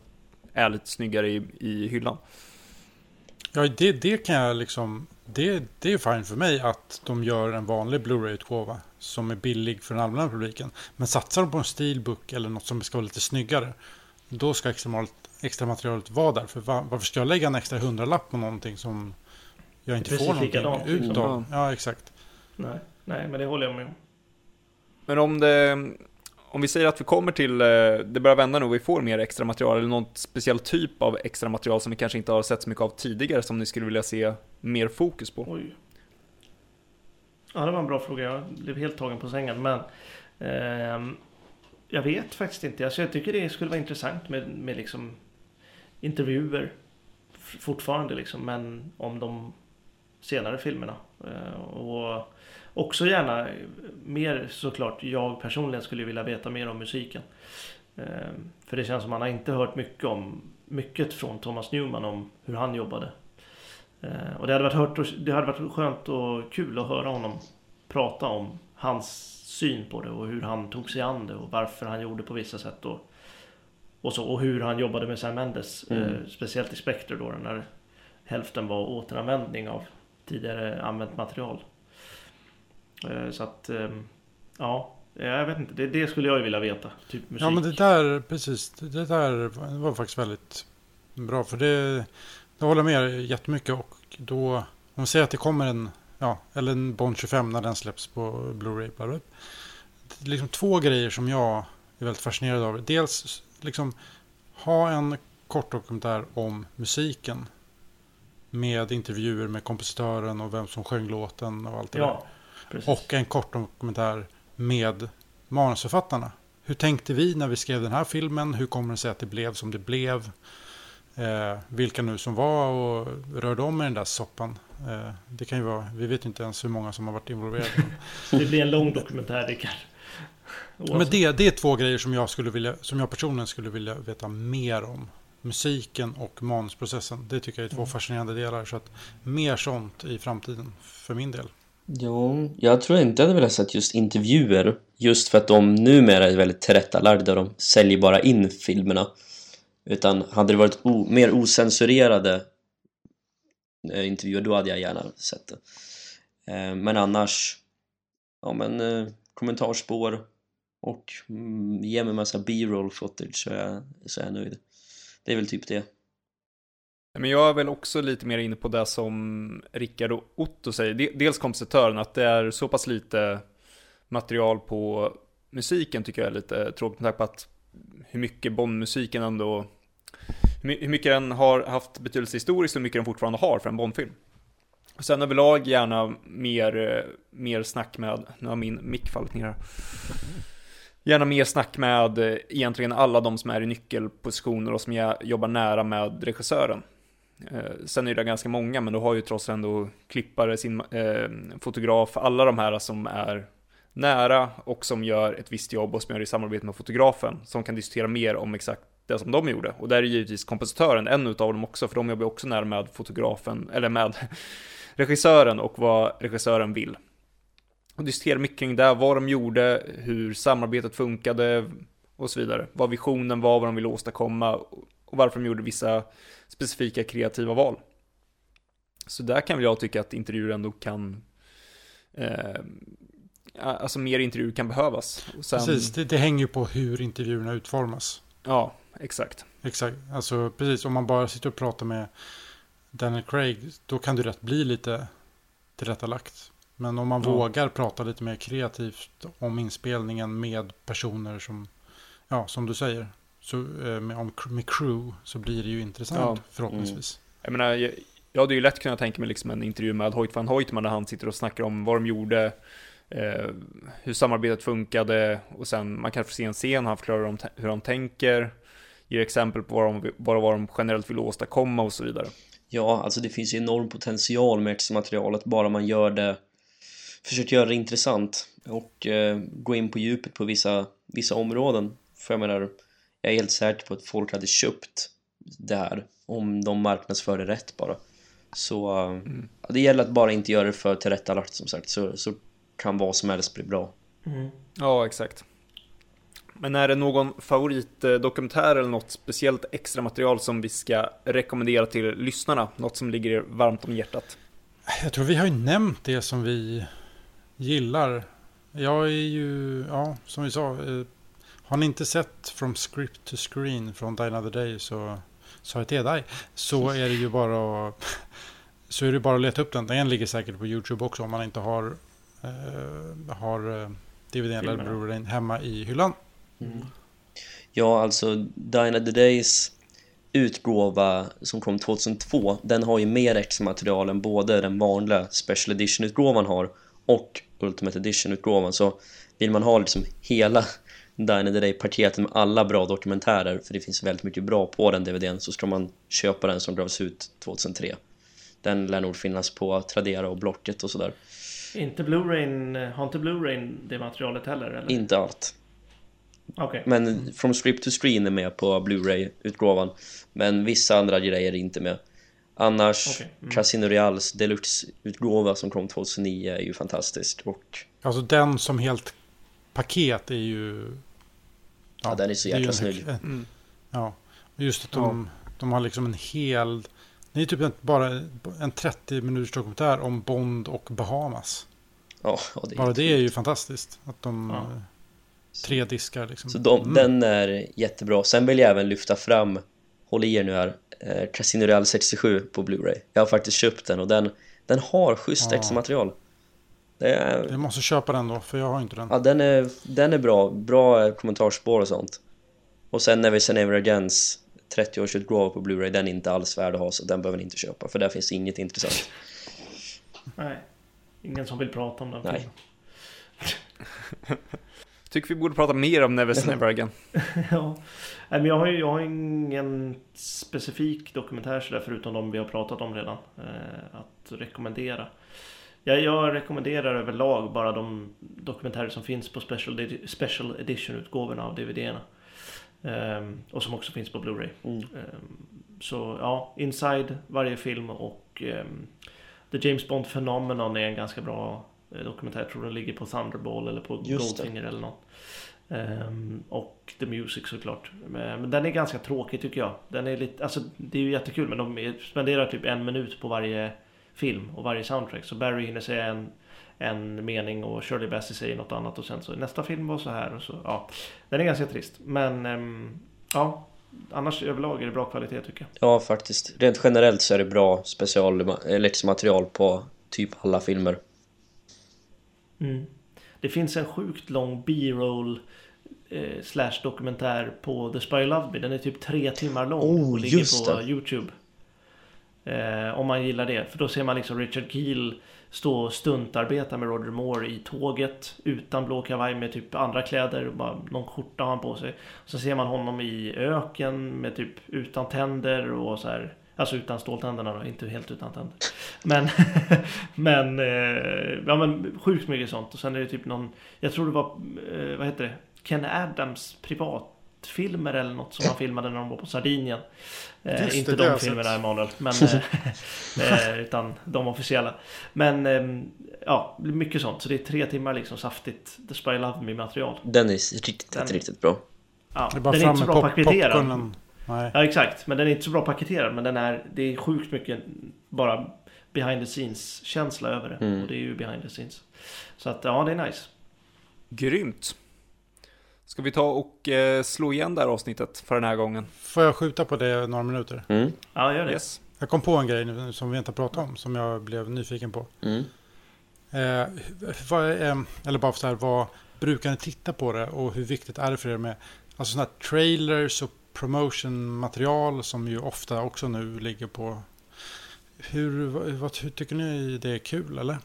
är lite snyggare i, i hyllan. Ja, det, det kan jag liksom... Det, det är fine för mig att de gör en vanlig Blu-ray-utgåva som är billig för den allmänna publiken. Men satsar de på en steelbook eller något som ska vara lite snyggare, då ska extra, materialet, extra materialet vara där. För var, varför ska jag lägga en extra hundralapp på någonting som jag inte Precis får någonting likadant, ut liksom. av? Ja, exakt. Nej, nej, men det håller jag med om. Men om det... Om vi säger att vi kommer till, eh, det börjar vända nu och vi får mer extra material eller någon speciell typ av extra material som vi kanske inte har sett så mycket av tidigare som ni skulle vilja se mer fokus på. Oj. Ja, det var en bra fråga. Jag blev helt tagen på sängen. Men eh, jag vet faktiskt inte. Alltså, jag tycker det skulle vara intressant med, med liksom intervjuer fortfarande liksom. Men om de senare filmerna. Eh, och också gärna mer såklart. Jag personligen skulle vilja veta mer om musiken. Ehm, för det känns som man har inte hört mycket om mycket från Thomas Newman om hur han jobbade. Eh, Och det hade, varit hört det hade varit skönt och kul att höra honom prata om hans syn på det och hur han tog sig an det och varför han gjorde på vissa sätt och, och så och hur han jobbade med Sam Mendes. Mm. Eh, speciellt i Spectre då när hälften var återanvändning av tidigare använt material. Eh, så att eh, ja, jag vet inte. Det, det skulle jag ju vilja veta. Typ musik. Ja, men det där, precis. Det där var faktiskt väldigt bra. För det, det håller jag med jättemycket. Och då, om vi säger att det kommer en, ja, eller en Bond 25 när den släpps på Blu-ray. liksom två grejer som jag är väldigt fascinerad av. Dels liksom ha en kort dokumentär om musiken. Med intervjuer med kompositören och vem som sjöng låten och allt det där. Precis. Och en kort dokumentär med manusförfattarna. Hur tänkte vi när vi skrev den här filmen? Hur kommer det sig att det blev som det blev? Eh, vilka nu som var och rörde om i den där soppan. Eh, det kan ju vara, vi vet inte ens hur många som har varit involverade. Det blir en lång dokumentär Rickard. Men det, det är två grejer som jag, skulle vilja, som jag personligen skulle vilja veta mer om. Musiken och manusprocessen. Det tycker jag är två fascinerande delar. Så att mer sånt i framtiden för min del. Jo, jag tror inte jag hade velat sett just intervjuer Just för att de numera är väldigt tillrättalagda De säljer bara in filmerna. Utan hade det varit o mer osensurerade eh, intervjuer Då hade jag gärna sett det. Eh, men annars Ja men eh, kommentarspår Och mm, ge mig massa B-roll footage så är, jag, så är jag nöjd. Det är väl typ det. Men jag är väl också lite mer inne på det som Rickard och Otto säger. Dels kompositören, att det är så pass lite material på musiken tycker jag är lite tråkigt med tanke på att hur mycket Bondmusiken ändå, hur mycket den har haft betydelse historiskt och hur mycket den fortfarande har för en Bondfilm. Och sen överlag gärna mer, mer snack med, nu har min mick fallit ner här. Gärna mer snack med eh, egentligen alla de som är i nyckelpositioner och som jag jobbar nära med regissören. Eh, sen är det ganska många, men du har ju trots ändå klippare, sin, eh, fotograf, alla de här som är nära och som gör ett visst jobb och som gör det i samarbete med fotografen, som kan diskutera mer om exakt det som de gjorde. Och där är givetvis kompositören en utav dem också, för de jobbar också nära med fotografen, eller med regissören och vad regissören vill. Och diskutera mycket kring det, vad de gjorde, hur samarbetet funkade och så vidare. Vad visionen var, vad de ville åstadkomma och varför de gjorde vissa specifika kreativa val. Så där kan väl jag tycka att intervjuer ändå kan eh, Alltså mer intervjuer kan behövas. Sen, Precis, det, det hänger ju på hur intervjuerna utformas. Ja, exakt. Exakt, alltså precis om man bara sitter och pratar med Daniel Craig då kan det rätt bli lite tillrättalagt. Men om man Ja. vågar prata lite mer kreativt om inspelningen med personer som, ja som du säger, så, eh, med, om, med crew så blir det ju intressant Ja. förhoppningsvis. Jag menar, jag, jag hade ju lätt kunnat tänka mig liksom en intervju med Hoyt van Hoytman där han sitter och snackar om vad de gjorde, eh, hur samarbetet funkade och sen man kanske får se en scen, han förklarar om, hur han tänker, ger exempel på vad de, vad, vad de generellt vill åstadkomma och så vidare. Ja, alltså det finns ju enorm potential med materialet bara man gör det Försöker göra det intressant och eh, gå in på djupet på vissa, vissa områden För jag menar, jag är helt säker på att folk hade köpt det här om de marknadsför det rätt bara Så eh, ja, det gäller att bara inte göra det för tillrättalagt som sagt så, så kan vad som helst bli bra Mm. Ja, exakt. Men är det någon favoritdokumentär eller något speciellt extra material som vi ska rekommendera till lyssnarna? Något som ligger er varmt om hjärtat? Jag tror vi har ju nämnt det som vi gillar. Jag är ju, ja, som vi sa. Eh, har ni inte sett From Script to Screen från Die Another Day så sa jag till dig. Så är det ju bara så är det bara att leta upp den. Den ligger säkert på YouTube också om man inte har, eh, har eh, DVD eller Blu-ray hemma i hyllan. Mm. Ja, alltså Dine the Days utgåva som kom 2002 den har ju mer extra material än både den vanliga Special Edition-utgåvan har och Ultimate Edition-utgåvan så vill man ha liksom hela Dine the Day-paketet med alla bra dokumentärer för det finns väldigt mycket bra på den DVDn så ska man köpa den som gavs ut 2003 den lär nog finnas på Tradera och Blocket och sådär Inte Blu-ray, har inte Blu-ray det materialet heller? Eller? Inte allt Okay. Men From Script to Screen är med på Blu-ray-utgåvan Men vissa andra grejer är inte med Annars, okay. mm. Casino Reals Deluxe-utgåva som kom 2009 är ju fantastisk och... Alltså den som helt paket är ju... Ja, ja den är så jäkla snygg mm. Ja, just att de, ja. de har liksom en hel... Det är typ en, bara en 30 minuters dokumentär om Bond och Bahamas Ja, det Bara det är ju fantastiskt att de... Ja tre diskar liksom. Så de, mm. den är jättebra. Sen vill jag även lyfta fram, håll i er nu här, eh, Casino Real 67 på Blu-ray. Jag har faktiskt köpt den och den, den har schysst ja. extra material. Det är, jag måste köpa den då, för jag har inte den. Ja, den är, den är bra. Bra kommentarspår och sånt. Och sen Never Say Never Agains 30-årsutgåva på Blu-ray, den är inte alls värd att ha så den behöver ni inte köpa för där finns inget intressant. Nej, ingen som vill prata om den Nej. Tycker vi borde prata mer om Never Never Again. ja, men jag har ju jag har ingen specifik dokumentär sådär förutom de vi har pratat om redan. Eh, att rekommendera. Jag, jag rekommenderar överlag bara de dokumentärer som finns på Special, special Edition-utgåvorna av DVDerna. Eh, och som också finns på Blu-ray. Mm. Eh, så ja, Inside varje film och ehm, The James Bond Phenomenon är en ganska bra Eh, dokumentär. Jag tror den ligger på Thunderball eller på Goldfinger eller något. Um, och The Music såklart. Men, men, den är ganska tråkig tycker jag. Den är lite, alltså det är ju jättekul men de spenderar typ en minut på varje film och varje soundtrack. Så Barry hinner säga en, en mening och Shirley Bassey säger något annat och sen så nästa film var så här och så. Ja, den är ganska trist. Men um, ja, annars överlag är det bra kvalitet tycker jag. Ja, faktiskt. Rent generellt så är det bra special material på typ alla filmer. Mm. Det finns en sjukt lång B-roll eh, slash dokumentär på The Spy Love Me. Den är typ tre timmar lång oh, och ligger på det. Youtube. Eh, om man gillar det. För då ser man liksom Richard Keel stå och stuntarbeta med Roger Moore i tåget utan blå kavaj med typ andra kläder. Bara någon skjorta har han på sig. Så ser man honom i öken med typ utan tänder och så här Alltså utan ståltänderna då, inte helt utan tänder. Men, men, eh, ja men sjukt mycket sånt. Och sen är det typ någon, jag tror det var, eh, vad heter det, Ken Adams privat privatfilmer eller något som han filmade när de var på Sardinien. Eh, inte de filmerna Emanuel, men, eh, eh, utan de officiella. Men eh, ja, mycket sånt. Så det är tre timmar liksom saftigt The Spy Love Me material. Den är riktigt, den, riktigt bra. Ja, den är inte så bra paketerad. Nej. Ja exakt, men den är inte så bra paketerad men den är, det är sjukt mycket bara behind the scenes känsla över det. Mm. Och det är ju behind the scenes. Så att ja, det är nice. Grymt. Ska vi ta och eh, slå igen det här avsnittet för den här gången? Får jag skjuta på det några minuter? Mm. Ja, gör det. Yes. Jag kom på en grej nu som vi inte har pratat om, som jag blev nyfiken på. Mm. Eh, vad, eh, eller bara så här, vad brukar ni titta på det och hur viktigt är det för er med alltså sådana här trailers och promotion-material som ju ofta också nu ligger på... Hur, vad, hur tycker ni det är kul eller?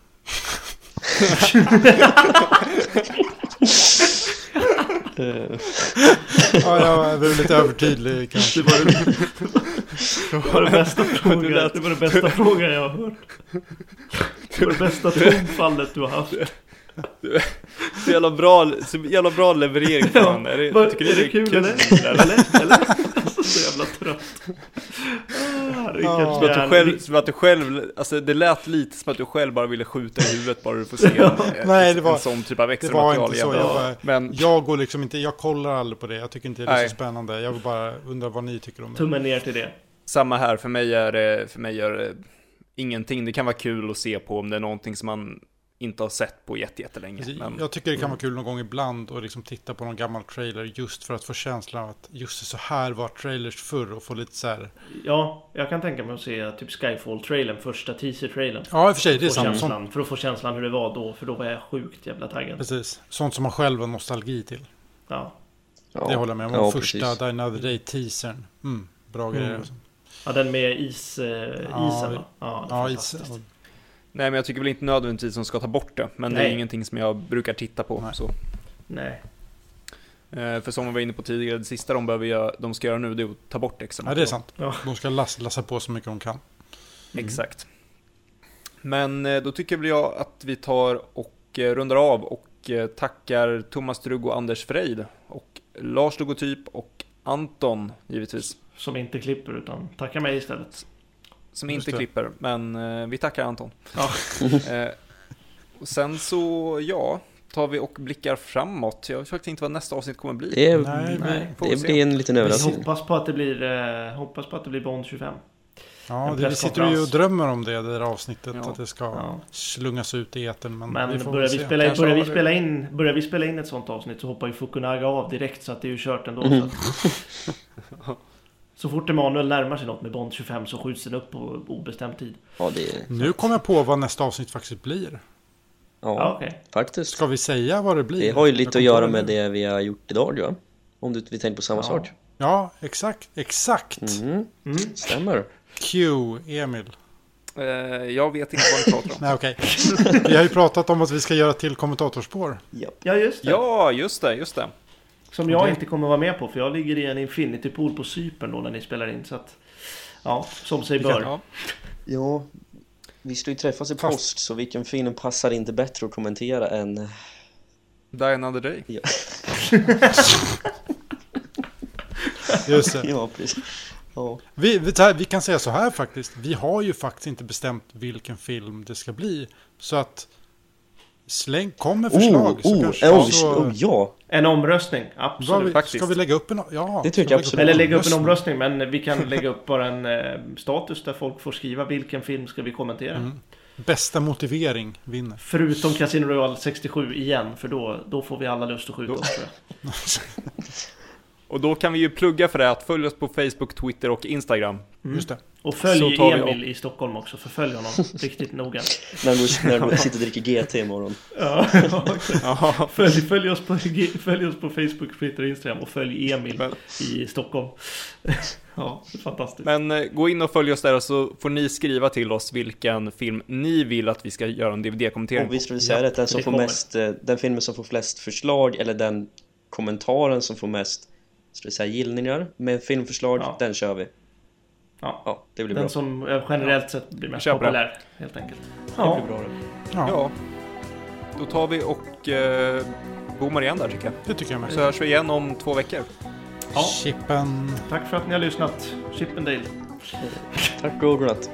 ja, jag är lite övertydlig kanske. Det var det, det, var det bästa frågan. Det var det bästa frågan jag har hört. Det var det bästa tonfallet du har haft. Så jävla bra, så jävla bra leverering fan. Är det, Var, tycker är det, det kul, kul eller? eller? eller? så jävla trött. Ja. Som att, du hjärn- själv, som att du själv, alltså det lät lite som att du själv bara ville skjuta i huvudet bara du får se en, Nej, det var- en sån typ av Det extra var material inte så. Jag, bara, Men jag går liksom inte, jag kollar aldrig på det. Jag tycker inte det är Nej. så spännande. Jag vill bara undra vad ni tycker om det. Tummen ner till det. samma här, för mig är det, för mig är det ingenting. Det kan vara kul att se på om det är någonting som man inte har sett på jätte- jättelänge. Men Jag tycker det kan vara kul någon gång ibland att liksom titta på någon gammal trailer just för att få känslan av att just så här var trailers förr och få lite så här. Ja, jag kan tänka mig att se typ Skyfall-trailern, första teaser-trailern. Ja, i och för sig, det är sant. Sånt, känslan, för att få känslan hur det var då, för då var jag sjukt jävla taggad. precis. Sånt som man själv har nostalgi till. Ja. Ja. Det håller jag med om. Ja, Första precis. Die Another Day-teasern. Mm, bra grejer. Mm. Alltså. ja, den med is, eh, isen Ja, va? Ja, Ja, fantastiskt. is, Nej, men jag tycker väl inte nödvändigtvis som ska ta bort det. Men det Nej. är ingenting som jag brukar titta på. Nej. Så. Nej. Eh, för som vi var inne på tidigare, det sista de, behöver göra, de ska göra nu det är att ta bort extra ja, det är sant. Ja. De ska lassa, lassa på så mycket de kan. Exakt. Men eh, då tycker väl jag att vi tar och eh, rundar av och tackar Thomas Drugg och Anders Freid och Lars Logotyp och Anton givetvis. Som inte klipper utan tackar mig istället. Som Just inte det. klipper, men eh, vi tackar Anton. Ja. Eh, och sen så, ja, tar vi och blickar framåt. Jag vet inte vad nästa avsnitt kommer bli. Det, Nej, Nej. Vi det blir en liten Vi överraskning. hoppas på att det blir, eh, hoppas på att det blir Bond 25. Ja, det, vi sitter ju och drömmer om det, det där avsnittet. Ja. Att det ska Ja. slungas ut i etern. Men, Men vi börjar vi, spela in, börjar, vi spela in, börjar vi spela in ett sånt avsnitt så hoppar ju Fukunaga av direkt så att det är ju kört ändå. Mm. Så, fort Emanuel närmar sig något med Bond 25 så skjuts den upp på obestämd tid. Ja, det är... Nu kom jag på vad nästa avsnitt faktiskt blir. Ja, Ja, okej. faktiskt. Ska vi säga vad det blir? Det har ju lite att göra med det vi har gjort idag, va? Om du, vi tänker på samma Ja. sak. Ja, exakt. Exakt. Mm, Mm. stämmer. Q, Emil. Eh, jag vet inte vad ni pratar om. Nej, okej. Vi har ju pratat om att vi ska göra till kommentatorspår. Ja. Ja, just det. Ja, just det, just det. Som jag inte kommer vara med på för jag ligger i en Infinity Pool på Cypern då när ni spelar in. Så att, ja, som sig bör. Ja. vi ska ju träffas i Fast- post, så vilken film passar inte bättre att kommentera än... Die another day. Ja, Just det. ja precis. Ja. Vi, vi, vi kan säga så här faktiskt. Vi har ju faktiskt inte bestämt vilken film det ska bli. Så att släng, kom med förslag. Oh, så oh, kanske, oh, så, oh, ja! En omröstning, absolut. vi, faktiskt. ska vi lägga upp en... Ja, Det tycker jag absolut. Eller lägga upp en omröstning? omröstning men vi kan lägga upp bara en eh, status där folk får skriva vilken film ska vi kommentera. Mm. Bästa motivering vinner. Förutom Casino Royale 67 igen för då, då får vi alla lust att skjuta oss. Och då kan vi ju plugga för det att följ oss på Facebook, Twitter och Instagram. Mm. Just det. Och följ Emil i Stockholm också, förfölj honom riktigt noga. När du, när du sitter och dricker GT imorgon. Ja, Ja, följ, följ, oss på, följ oss på Facebook, Twitter och Instagram och följ Emil Men- i Stockholm. Ja, det är fantastiskt. men eh, gå in och följ oss där så får ni skriva till oss vilken film ni vill att vi ska göra en DVD-kommentering Och på. visst ska vi säga det, den som det får kommer. mest, eh, den filmen som får flest förslag eller den kommentaren som får mest, ska vi säga gillningar med filmförslag, Ja. den kör vi. Ja, Ja, det blir bra. den som eh, generellt sett blir mest Köper det. populär, helt enkelt. Det Ja, blir bra det. Ja, Ja, då tar vi och eh, bommar igen där tycker jag. det tycker jag med. Så hörs vi igen om två veckor. Ja. Chippen. tack för att ni har lyssnat. Chippendale. Tack och godnatt.